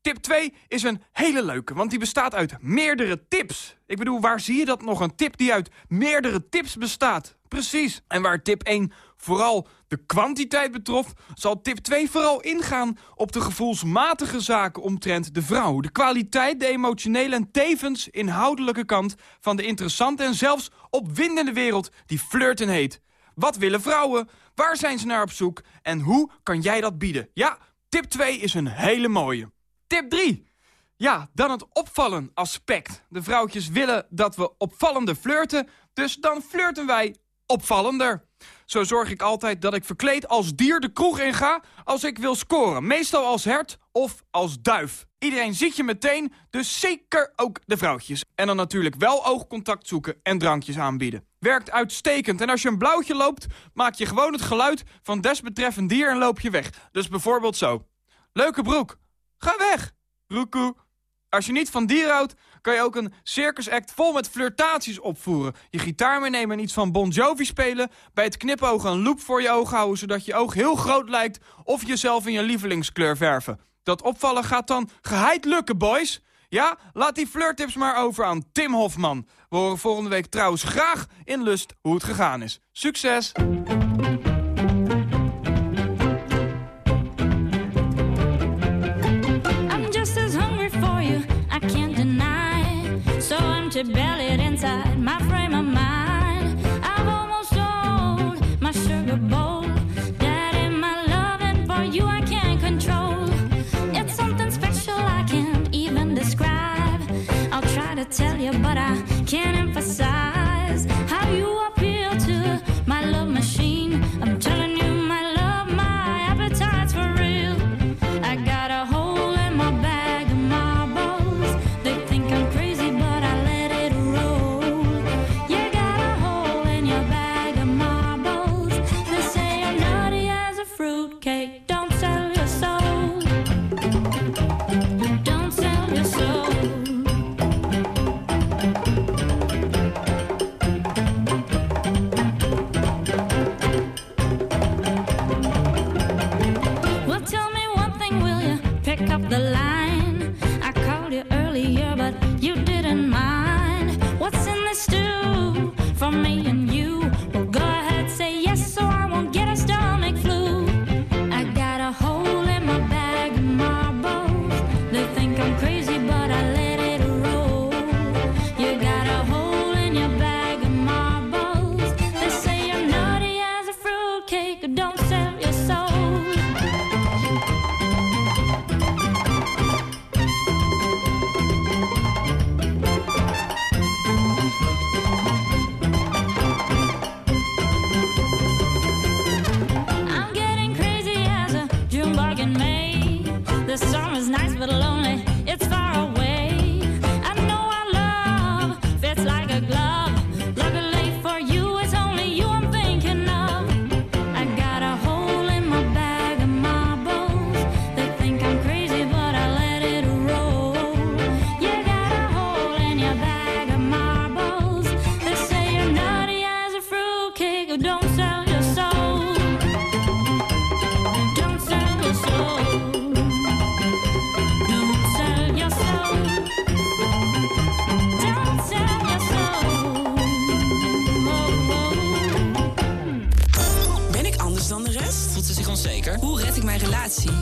Tip 2 is een hele leuke, want die bestaat uit meerdere tips. Ik bedoel, waar zie je dat nog? Een tip die uit meerdere tips bestaat. Precies. En waar tip 1 vooral de kwantiteit betrof... zal tip 2 vooral ingaan op de gevoelsmatige zaken omtrent de vrouw. De kwaliteit, de emotionele en tevens inhoudelijke kant... van de interessante en zelfs opwindende wereld die flirten heet. Wat willen vrouwen? Waar zijn ze naar op zoek? En hoe kan jij dat bieden? Ja, tip 2 is een hele mooie. Tip 3. Ja, dan het opvallen aspect. De vrouwtjes willen dat we opvallender flirten, dus dan flirten wij opvallender. Zo zorg ik altijd dat ik verkleed als dier de kroeg in ga als ik wil scoren. Meestal als hert of als duif. Iedereen ziet je meteen, dus zeker ook de vrouwtjes. En dan natuurlijk wel oogcontact zoeken en drankjes aanbieden. Werkt uitstekend. En als je een blauwtje loopt, maak je gewoon het geluid van desbetreffend dier en loop je weg. Dus bijvoorbeeld zo. Leuke broek. Ga weg. Roekoe. Als je niet van dieren houdt, kan je ook een circusact vol met flirtaties opvoeren. Je gitaar meenemen en iets van Bon Jovi spelen. Bij het knipogen een loop voor je ogen houden, zodat je oog heel groot lijkt. Of jezelf in je lievelingskleur verven. Dat opvallen gaat dan geheid lukken, boys. Ja, laat die flirttips maar over aan Tim Hofman. We horen volgende week trouwens graag in Lust hoe het gegaan is. Succes! belly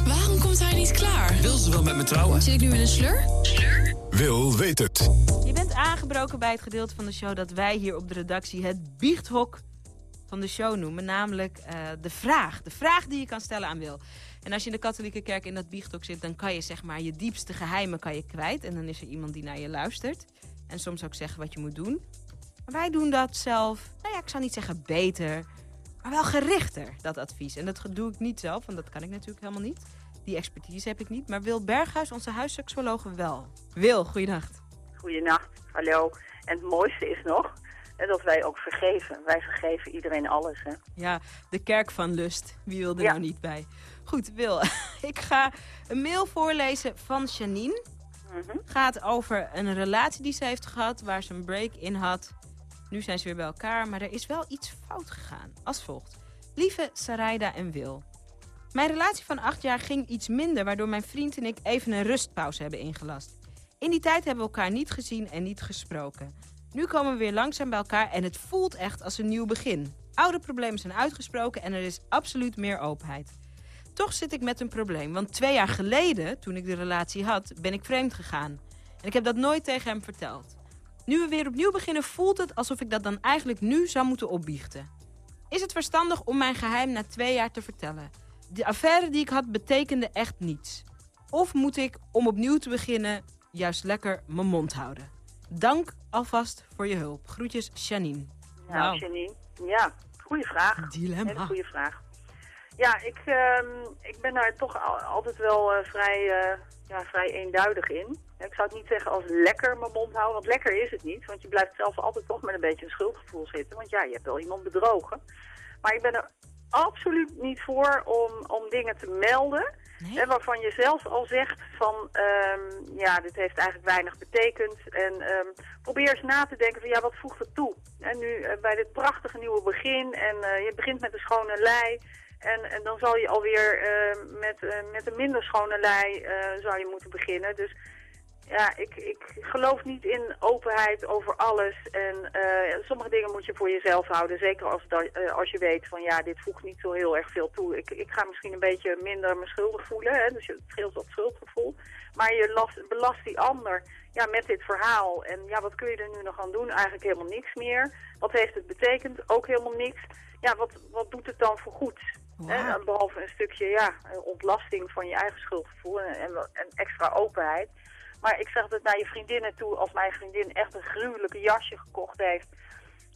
Waarom komt hij niet klaar? Wil ze wel met me trouwen? Zit ik nu in een slur? Wil weet het. Je bent aangebroken bij het gedeelte van de show dat wij hier op de redactie het biechthok van de show noemen. Namelijk eh, de vraag. De vraag die je kan stellen aan Wil. En als je in de katholieke kerk in dat biechtok zit... dan kan je zeg maar je diepste geheimen kan je kwijt. En dan is er iemand die naar je luistert. En soms ook zeggen wat je moet doen. Maar wij doen dat zelf, nou ja, ik zou niet zeggen beter... maar wel gerichter, dat advies. En dat doe ik niet zelf, want dat kan ik natuurlijk helemaal niet. Die expertise heb ik niet. Maar Wil Berghuis, onze huisseksuologe, wel. Wil, goeienacht. Goedenacht, hallo. En het mooiste is nog eh, dat wij ook vergeven. Wij vergeven iedereen alles, hè. Ja, de kerk van lust. Wie wil er Ja. nou niet bij? Goed, Wil, ik ga een mail voorlezen van Janine. Mhm. Gaat over een relatie die ze heeft gehad, waar ze een break in had. Nu zijn ze weer bij elkaar, maar er is wel iets fout gegaan. Als volgt. Lieve Sarayda en Wil. Mijn relatie van acht jaar ging iets minder, waardoor mijn vriend en ik even een rustpauze hebben ingelast. In die tijd hebben we elkaar niet gezien en niet gesproken. Nu komen we weer langzaam bij elkaar en het voelt echt als een nieuw begin. Oude problemen zijn uitgesproken en er is absoluut meer openheid. Toch zit ik met een probleem, want twee jaar geleden, toen ik de relatie had, ben ik vreemd gegaan. En ik heb dat nooit tegen hem verteld. Nu we weer opnieuw beginnen, voelt het alsof ik dat dan eigenlijk nu zou moeten opbiechten. Is het verstandig om mijn geheim na twee jaar te vertellen? De affaire die ik had betekende echt niets. Of moet ik, om opnieuw te beginnen, juist lekker mijn mond houden? Dank alvast voor je hulp. Groetjes, Janine. Nou. Janine, ja, goede vraag. Dilemma. Hele goede vraag. Ja, ik, ehm, ik ben daar toch al- altijd wel eh, vrij, eh, ja, vrij eenduidig in. Ik zou het niet zeggen als lekker mijn mond houden, want lekker is het niet. Want je blijft zelf altijd toch met een beetje een schuldgevoel zitten. Want ja, je hebt wel iemand bedrogen. Maar ik ben er absoluut niet voor om, om dingen te melden. Hè, waarvan je zelf al zegt van, ehm, ja, dit heeft eigenlijk weinig betekend. En ehm, probeer eens na te denken van, ja, wat voegt het toe? En nu eh, bij dit prachtige nieuwe begin en eh, je begint met een schone lei. En, en dan zal je alweer eh, met, eh, met een minder schone lei zou je moeten beginnen. Dus ja, ik, ik geloof niet in openheid over alles. En eh, sommige dingen moet je voor jezelf houden. Zeker als, dat, eh, als je weet van ja, dit voegt niet zo heel erg veel toe. Ik, ik ga misschien een beetje minder me schuldig voelen. Hè? Dus het scheelt wat schuldgevoel. Maar je last, belast die ander ja, met dit verhaal. En ja, wat kun je er nu nog aan doen? Eigenlijk helemaal niks meer. Wat heeft het betekend? Ook helemaal niks. Ja, wat, wat doet het dan voor goed? Hè? Behalve een stukje ja, ontlasting van je eigen schuldgevoel en, en, en extra openheid. Maar ik zeg het naar je vriendinnen toe, als mijn vriendin echt een gruwelijke jasje gekocht heeft,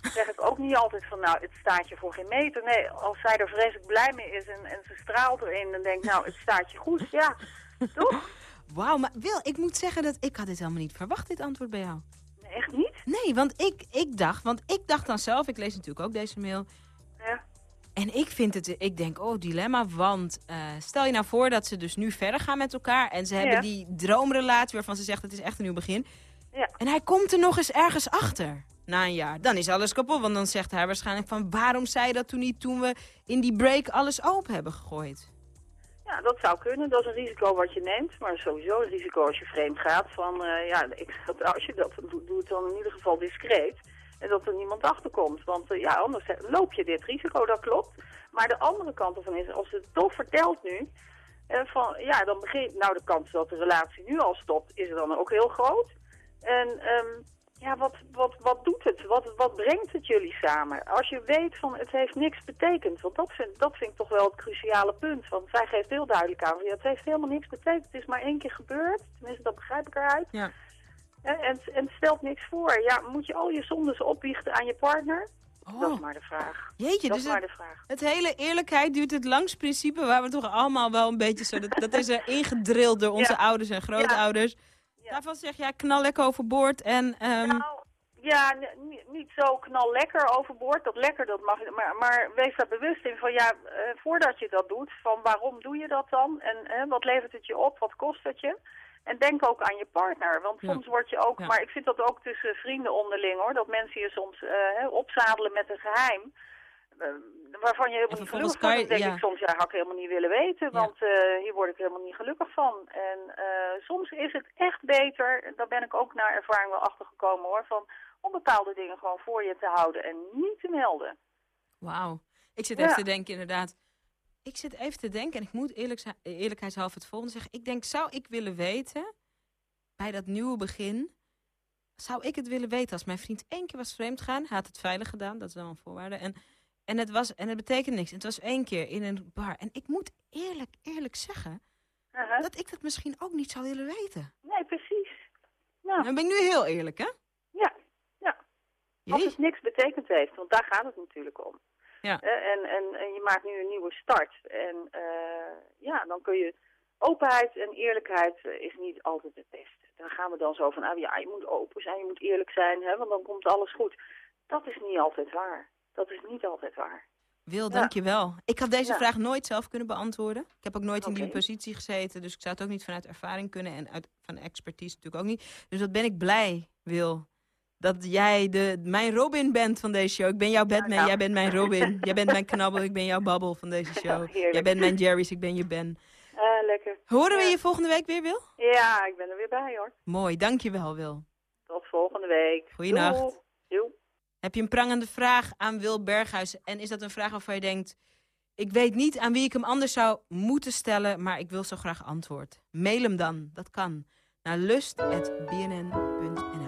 zeg ik ook niet altijd van, nou, het staat je voor geen meter. Nee, als zij er vreselijk blij mee is en, en ze straalt erin en denkt, nou, het staat je goed, ja, toch? Wauw, maar Wil, ik moet zeggen dat ik had dit helemaal niet verwacht, dit antwoord bij jou. Nee, echt niet? Nee, want ik, ik dacht, want ik dacht dan zelf, ik lees natuurlijk ook deze mail. En ik vind het, ik denk, oh, dilemma, want eh, stel je nou voor dat ze dus nu verder gaan met elkaar en ze hebben Ja. die droomrelatie waarvan ze zegt het is echt een nieuw begin. Ja. En hij komt er nog eens ergens achter na een jaar. Dan is alles kapot, want dan zegt hij waarschijnlijk van waarom zei je dat toen niet toen we in die break alles open hebben gegooid. Ja, dat zou kunnen. Dat is een risico wat je neemt. Maar sowieso een risico als je vreemd gaat. Van, eh, ja, ik, als je dat doet, doe het dan in ieder geval discreet. En dat er niemand achter komt. Want eh, ja, anders loop je dit risico, dat klopt. Maar de andere kant ervan is, als het toch vertelt nu... eh, van, ja, dan begint... Nou, de kans dat de relatie nu al stopt, is dan ook heel groot. En ehm, ja, wat, wat, wat doet het? Wat, wat brengt het jullie samen? Als je weet van het heeft niks betekend, want dat vind, dat vind ik toch wel het cruciale punt. Want zij geeft heel duidelijk aan, ja, het heeft helemaal niks betekend. Het is maar één keer gebeurd, tenminste dat begrijp ik eruit. Ja. En, en, stelt niks voor. Ja, moet je al je zondes opbiechten aan je partner? Dat is maar de vraag. Jeetje, dat dus is maar het- de vraag. Het hele eerlijkheid duurt het langst principe, waar we toch allemaal wel een beetje zo... Dat, dat is er ingedrild door onze Ja. ouders en grootouders. Daarvan zeg jij knal lekker overboord en... ehm, Nou, ja, niet- zo knal lekker overboord. Dat lekker, dat mag. Maar, maar wees daar bewust in van ja, eh, voordat je dat doet, van waarom doe je dat dan? En eh, wat levert het je op? Wat kost het je? En denk ook aan je partner. Want Ja. soms word je ook, Ja. maar ik vind dat ook tussen vrienden onderling hoor, dat mensen je soms eh, opzadelen met een geheim. eh, waarvan je helemaal niet gelukkig je- Dan denk ja. ik soms, ja, had ik helemaal niet willen weten. Want eh, hier word ik helemaal niet gelukkig van. En soms is het echt beter, daar ben ik ook naar ervaring wel achter gekomen hoor, van om bepaalde dingen gewoon voor je te houden en niet te melden. Wauw. Ik zit even te denken, inderdaad. Ik zit even te denken, en ik moet eerlijk, eerlijkheidshalve het volgende zeggen. Ik denk, zou ik willen weten, bij dat nieuwe begin... Zou ik het willen weten als mijn vriend één keer was vreemd gaan? Had het veilig gedaan, dat is dan een voorwaarde. En En het, was, en het betekent niks. En het was één keer in een bar. En ik moet eerlijk, eerlijk zeggen... dat ik dat misschien ook niet zou willen weten. Nee, precies. Nou, Dan ben ik nu heel eerlijk, hè? Ja, ja. Als het niks betekend heeft, want daar gaat het natuurlijk om. Ja. Eh, en, en, en je maakt nu een nieuwe start. En eh, ja, dan kun je... Openheid en eerlijkheid eh, is niet altijd het beste. Daar gaan we dan zo van, ah, ja, je moet open zijn, je moet eerlijk zijn, hè, want dan komt alles goed. Dat is niet altijd waar. Dat is niet altijd waar. Wil, Ja. dankjewel. Ik had deze Ja. vraag nooit zelf kunnen beantwoorden. Ik heb ook nooit in die positie gezeten. Dus ik zou het ook niet vanuit ervaring kunnen. En uit, van expertise natuurlijk ook niet. Dus wat ben ik blij, Wil. Dat jij de, mijn Robin bent van deze show. Ik ben jouw Batman, nou. jij bent mijn Robin. jij bent mijn knabbel, ik ben jouw babbel van deze show. Jij bent mijn Jerry's, ik ben je Ben. Eh, lekker. Horen we je volgende week weer, Wil? Ja, ik ben er weer bij hoor. Mooi, dankjewel, Wil. Tot volgende week. Goeienacht. Doei. Heb je een prangende vraag aan Wil Berghuis? En is dat een vraag waarvan je denkt... ik weet niet aan wie ik hem anders zou moeten stellen... maar ik wil zo graag antwoord. Mail hem dan, dat kan, naar lust.bnn.nl.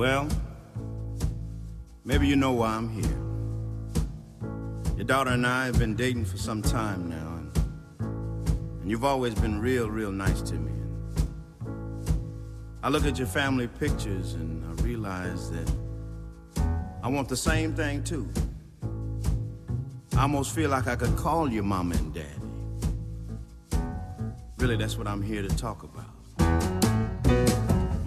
Well, maybe you know why I'm here. Your daughter and I have been dating for some time now, and, and you've always been real, real nice to me. I look at your family pictures and I realize that I want the same thing too. I almost feel like I could call you mama and daddy. Really, that's what I'm here to talk about.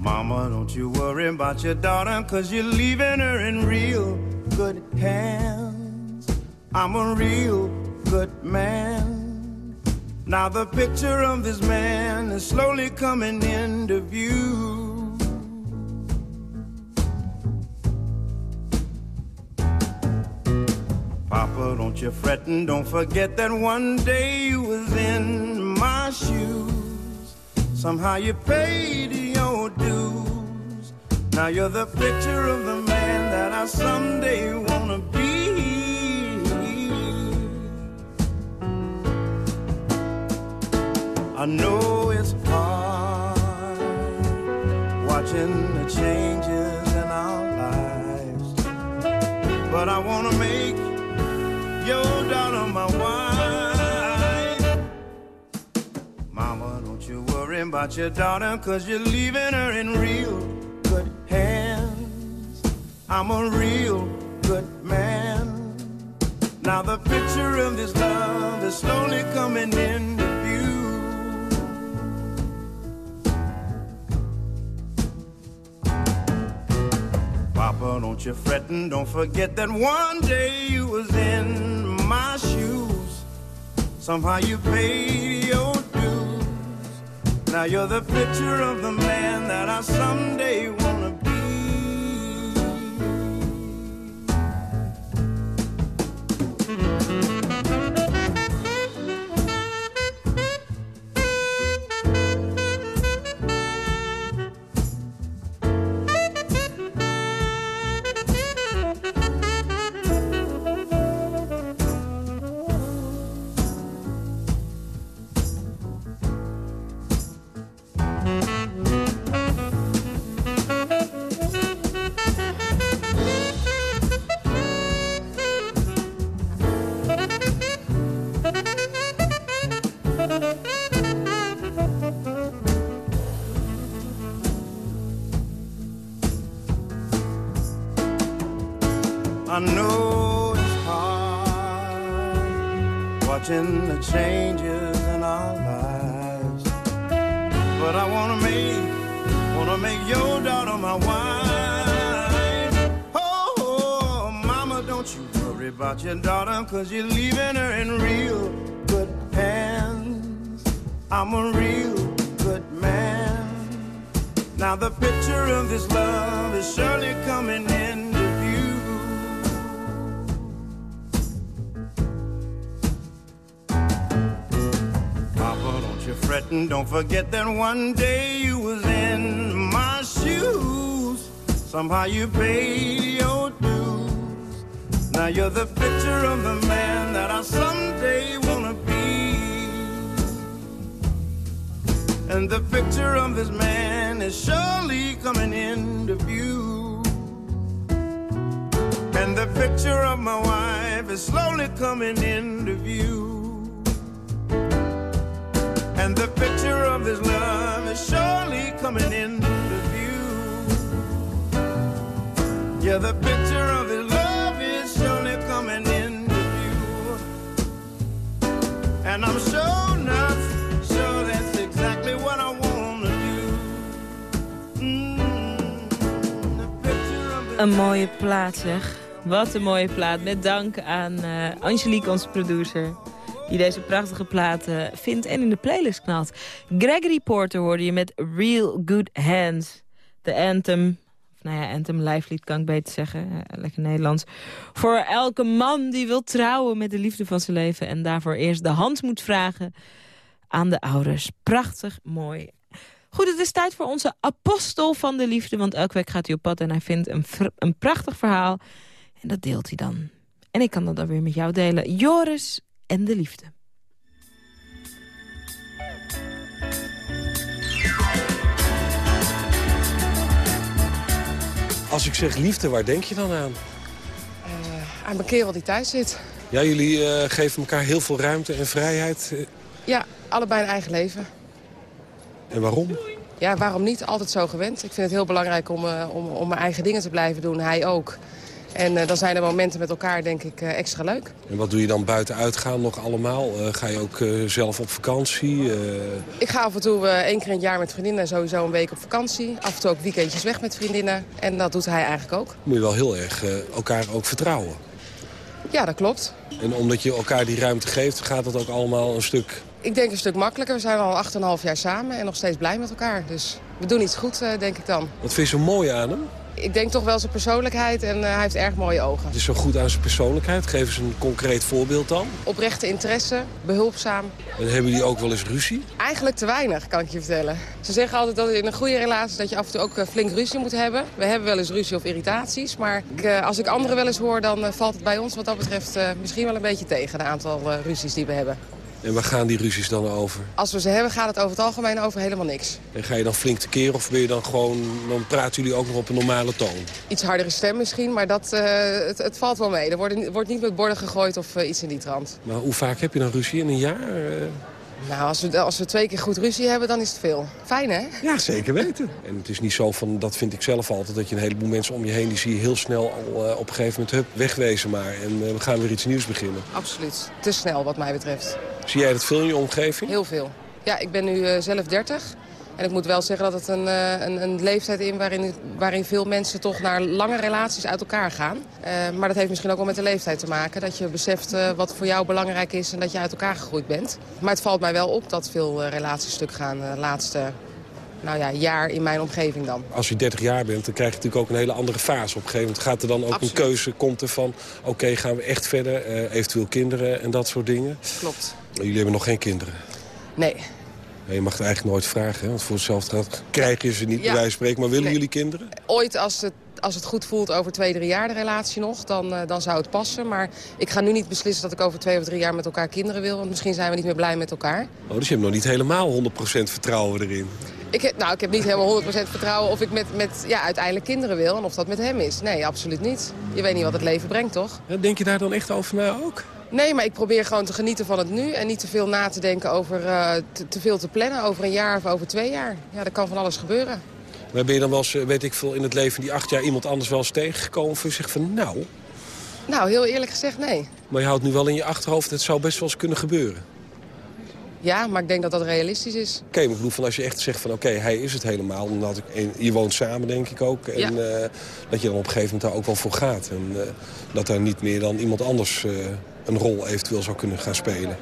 Mama, don't you worry about your daughter, cause you're leaving her in real good hands. I'm a real good man. Now the picture of this man is slowly coming into view. Papa, don't you fret and don't forget that one day you was in my shoes. Somehow you paid your dues. Now you're the picture of the man that I someday wanna be. I know it's hard watching the changes in our lives, but I wanna make your daughter my wife. About your daughter, cause you're leaving her in real good hands. I'm a real good man. Now the picture of this love is slowly coming into view. Papa, don't you fret and don't forget that one day you was in my shoes. Somehow you paid your. Now you're the picture of the man that I someday wanna be. Watching the changes in our lives, but I wanna make wanna make your daughter my wife. Oh, oh, mama, don't you worry about your daughter, cause you're leaving her in real good hands. I'm a real good man. Now the picture of this love is surely coming into don't forget that one day you was in my shoes. Somehow you paid your dues. Now you're the picture of the man that I someday wanna be. And the picture of this man is surely coming into view. And the picture of my wife is slowly coming into view. And the picture of this love is surely coming into view. Yeah, the picture of his love is surely coming into view. And I'm sure not sure that's exactly what I wanna do. Een mooie plaat zeg. Wat een mooie plaat. Met dank aan eh, Angelique, onze producer. Die deze prachtige platen vindt en in de playlist knalt. Gregory Porter hoorde je met Real Good Hands. De anthem. Nou ja, anthem, lijflied kan ik beter zeggen. eh, lekker Nederlands. Voor elke man die wil trouwen met de liefde van zijn leven. En daarvoor eerst de hand moet vragen aan de ouders. Prachtig mooi. Goed, het is tijd voor onze apostel van de liefde. Want elke week gaat hij op pad en hij vindt een, een prachtig verhaal. En dat deelt hij dan. En ik kan dat dan weer met jou delen. Joris en de liefde. Als ik zeg liefde, waar denk je dan aan? aan mijn kerel die thuis zit. Ja, jullie eh, geven elkaar heel veel ruimte en vrijheid. eh, Ja, allebei een eigen leven. En waarom? Ja, waarom niet? Altijd zo gewend. Ik vind het heel belangrijk om, eh, om, om mijn eigen dingen te blijven doen. Hij ook. En eh, dan zijn de momenten met elkaar, denk ik, eh, extra leuk. En wat doe je dan buiten uitgaan nog allemaal? Eh, ga je ook zelf op vakantie? Ik ga af en toe één keer in het jaar met vriendinnen sowieso een week op vakantie. Af en toe ook weekendjes weg met vriendinnen. En dat doet hij eigenlijk ook. moet je wel heel erg elkaar ook vertrouwen. Ja, dat klopt. En omdat je elkaar die ruimte geeft, gaat dat ook allemaal een stuk... Ik denk een stuk makkelijker. We zijn al 8,5 jaar samen en nog steeds blij met elkaar. Dus we doen iets goed, denk ik dan. Wat vind je zo mooi aan hem? Ik denk toch wel zijn persoonlijkheid en eh, hij heeft erg mooie ogen. Het is zo goed aan zijn persoonlijkheid. Geef eens een concreet voorbeeld dan. Oprechte interesse, behulpzaam. En hebben jullie ook wel eens ruzie? Eigenlijk te weinig, kan ik je vertellen. Ze zeggen altijd dat in een goede relatie dat je af en toe ook eh, flink ruzie moet hebben. We hebben wel eens ruzie of irritaties, maar eh, als ik anderen wel eens hoor... dan valt het bij ons wat dat betreft misschien wel een beetje tegen, de aantal ruzies die we hebben. En waar gaan die ruzies dan over? Als we ze hebben, gaat het over het algemeen over helemaal niks. En ga je dan flink tekeer of ben je dan gewoon... dan praten jullie ook nog op een normale toon? Iets hardere stem misschien, maar dat, eh, het, het valt wel mee. Er wordt, niet- wordt niet met borden gegooid of eh, iets in die trant. Maar hoe vaak heb je dan ruzie in een jaar? Nou, als we, als we twee keer goed ruzie hebben, dan is het veel. Fijn, hè? Ja, zeker weten. En het is niet zo van, dat vind ik zelf altijd, dat je een heleboel mensen om je heen... die zie je heel snel al eh, op een gegeven moment, hup, wegwezen maar. En eh, we gaan weer iets nieuws beginnen. Absoluut. Te snel, wat mij betreft. Zie jij dat veel in je omgeving? Heel veel. Ja, ik ben nu eh, zelf 30. En ik moet wel zeggen dat het een, eh, een, een leeftijd is waarin, waarin veel mensen toch naar lange relaties uit elkaar gaan. Eh, maar dat heeft misschien ook wel met de leeftijd te maken. Dat je beseft eh, wat voor jou belangrijk is en dat je uit elkaar gegroeid bent. Maar het valt mij wel op dat veel relaties stuk gaan de laatste nou ja, jaar in mijn omgeving dan. Als je 30 jaar bent, dan krijg je natuurlijk ook een hele andere fase. Op een gegeven moment gaat er dan ook Absoluut. een keuze, komt er van... oké, gaan we echt verder, eventueel kinderen en dat soort dingen. Klopt. Jullie hebben nog geen kinderen. Nee. Je mag het eigenlijk nooit vragen, hè? want voor hetzelfde geld krijg je ze niet, bij wijze van spreken. Maar willen Nee. jullie kinderen? Ooit, als het, als het goed voelt over twee, drie jaar de relatie nog, dan, eh, dan zou het passen. Maar ik ga nu niet beslissen dat ik over twee of drie jaar met elkaar kinderen wil. Want misschien zijn we niet meer blij met elkaar. Oh, dus je hebt nog niet helemaal 100% vertrouwen erin. Ik heb, nou, ik heb niet helemaal 100% vertrouwen of ik met, met ja, uiteindelijk kinderen wil en of dat met hem is. Nee, absoluut niet. Je weet niet wat het leven brengt, toch? Denk je daar dan echt over na ook? Nee, maar ik probeer gewoon te genieten van het nu en niet te veel na te denken over eh, te, te veel te plannen over een jaar of over twee jaar. Ja, er kan van alles gebeuren. Maar ben je dan wel eens, eh, weet ik veel, in het leven die acht jaar iemand anders wel eens tegengekomen... of je zegt van nou, Nou, heel eerlijk gezegd, nee. maar je houdt nu wel in je achterhoofd... het zou best wel eens kunnen gebeuren. Ja, maar ik denk dat dat realistisch is. Oké, maar ik bedoel, van als je echt zegt van oké, hij is het helemaal. Had ik, en je woont samen, denk ik ook. En Ja. eh, dat je dan op een gegeven moment daar ook wel voor gaat. En eh, dat daar niet meer dan iemand anders een rol eventueel zou kunnen gaan spelen.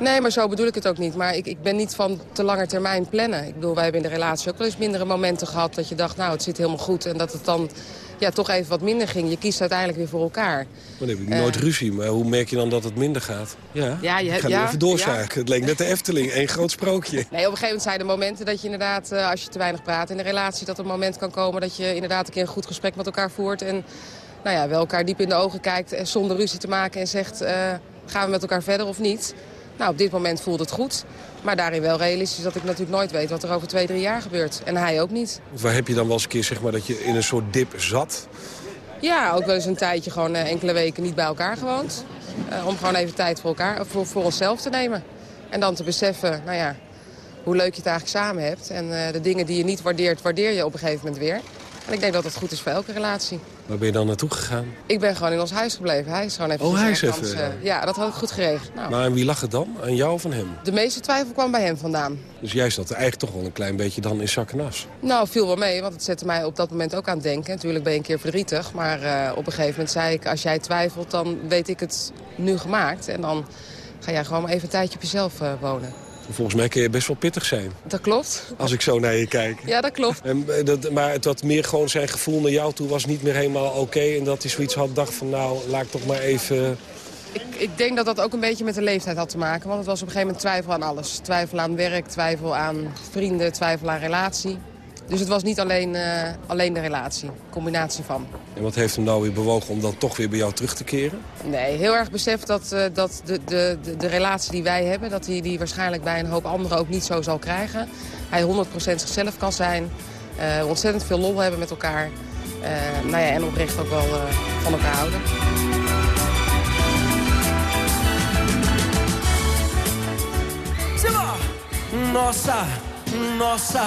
Nee, maar zo bedoel ik het ook niet. Maar ik, ik ben niet van te lange termijn plannen. Ik bedoel, wij hebben in de relatie ook wel eens mindere momenten gehad... dat je dacht, nou, het zit helemaal goed. En dat het dan ja, toch even wat minder ging. Je kiest uiteindelijk weer voor elkaar. Maar dan heb ik Eh. nooit ruzie. Maar hoe merk je dan dat het minder gaat? Ja, Ja, je ik hebt- ga nu ja, even doorzaken. Het leek net de Efteling, één groot sprookje. Nee, op een gegeven moment zijn er momenten dat je inderdaad, eh, als je te weinig praat in de relatie... dat er een moment kan komen dat je inderdaad een keer een goed gesprek met elkaar voert... en nou ja, wel elkaar diep in de ogen kijkt en zonder ruzie te maken en zegt... eh, gaan we met elkaar verder of niet? Nou, op dit moment voelt het goed. Maar daarin wel realistisch dat ik natuurlijk nooit weet wat er over twee, drie jaar gebeurt. En hij ook niet. Waar heb je dan wel eens een keer zeg maar, dat je in een soort dip zat? Ja, ook wel eens een tijdje gewoon eh, enkele weken niet bij elkaar gewoond. Eh, om gewoon even tijd voor, elkaar, voor, voor onszelf te nemen. En dan te beseffen, nou ja, hoe leuk je het eigenlijk samen hebt. En eh, de dingen die je niet waardeert, waardeer je op een gegeven moment weer. En ik denk dat dat goed is voor elke relatie. Waar ben je dan naartoe gegaan? Ik ben gewoon in ons huis gebleven. Hij is gewoon even... Oh, hij is even, anders, eh, ja, dat had ik goed geregeld. Nou, Maar aan wie lag het dan? Aan jou of aan hem? de meeste twijfel kwam bij hem vandaan. Dus jij zat eigenlijk toch wel een klein beetje dan in zak en as. Nou, viel wel mee, want het zette mij op dat moment ook aan het denken. Natuurlijk ben je een keer verdrietig, maar eh, op een gegeven moment zei ik... als jij twijfelt, dan weet ik het nu gemaakt. En dan ga jij gewoon maar even een tijdje op jezelf eh, wonen. Volgens mij kun je best wel pittig zijn. Dat klopt. Als ik zo naar je kijk. Ja, dat klopt. En, eh, dat, maar het wat meer gewoon zijn gevoel naar jou toe was niet meer helemaal oké. en dat hij zoiets had, dacht van nou, laat ik toch maar even... Ik, ik denk dat dat ook een beetje met de leeftijd had te maken. Want het was op een gegeven moment twijfel aan alles. Twijfel aan werk, twijfel aan vrienden, twijfel aan relatie. Dus het was niet alleen, eh, alleen de relatie. Combinatie van. En wat heeft hem nou weer bewogen om dan toch weer bij jou terug te keren? Nee, heel erg beseft dat, eh, dat de, de, de, de relatie die wij hebben... dat hij die waarschijnlijk bij een hoop anderen ook niet zo zal krijgen. Hij 100% zichzelf kan zijn. eh, we ontzettend veel lol hebben met elkaar. Eh, nou ja, en oprecht ook wel eh, van elkaar houden. Nossa, nossa,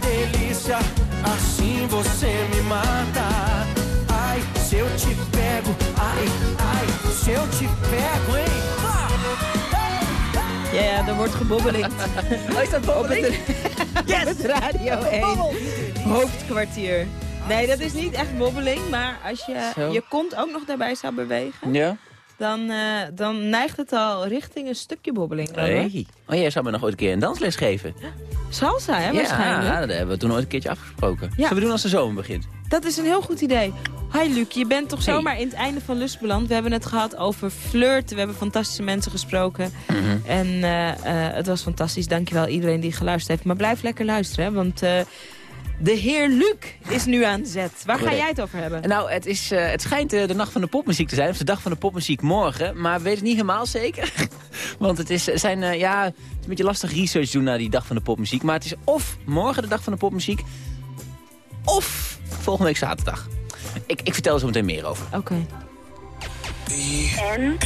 Delícia, assim você me mata. Ai, se eu te pego, ai, ai, se eu te pego, hein? Ja, ja, er wordt gebobbeling. Oh, is dat bobbeling? Op het Radio 1 hoofdkwartier. Nee, dat is niet echt bobbeling, maar als je Zo. je kont ook nog daarbij zou bewegen, Ja? Dan, eh, dan neigt het al richting een stukje bobbeling. hoor. Hey. Oh, jij zou me nog ooit een keer een dansles geven. Salsa, hè, ja, waarschijnlijk. dat hebben we toen ooit een keertje afgesproken. Zullen we doen als de zomer begint? Dat is een heel goed idee. Hi Luc, je bent toch zomaar in het einde van Lust beland. We hebben het gehad over flirten. We hebben fantastische mensen gesproken. Mhm. En eh, eh, het was fantastisch. Dankjewel iedereen die geluisterd heeft. Maar blijf lekker luisteren, hè, want de heer Luc is nu aan zet. Waar ga jij het over hebben? Nou, het, is, eh, het schijnt eh, de nacht van de popmuziek te zijn. Of de dag van de popmuziek morgen. Maar we weten het niet helemaal zeker. Want het is, zijn, eh, ja, het is een beetje lastig research doen naar die dag van de popmuziek. Maar het is of morgen de dag van de popmuziek... volgende week zaterdag. Ik, ik vertel er zo meteen meer over. Oké. En?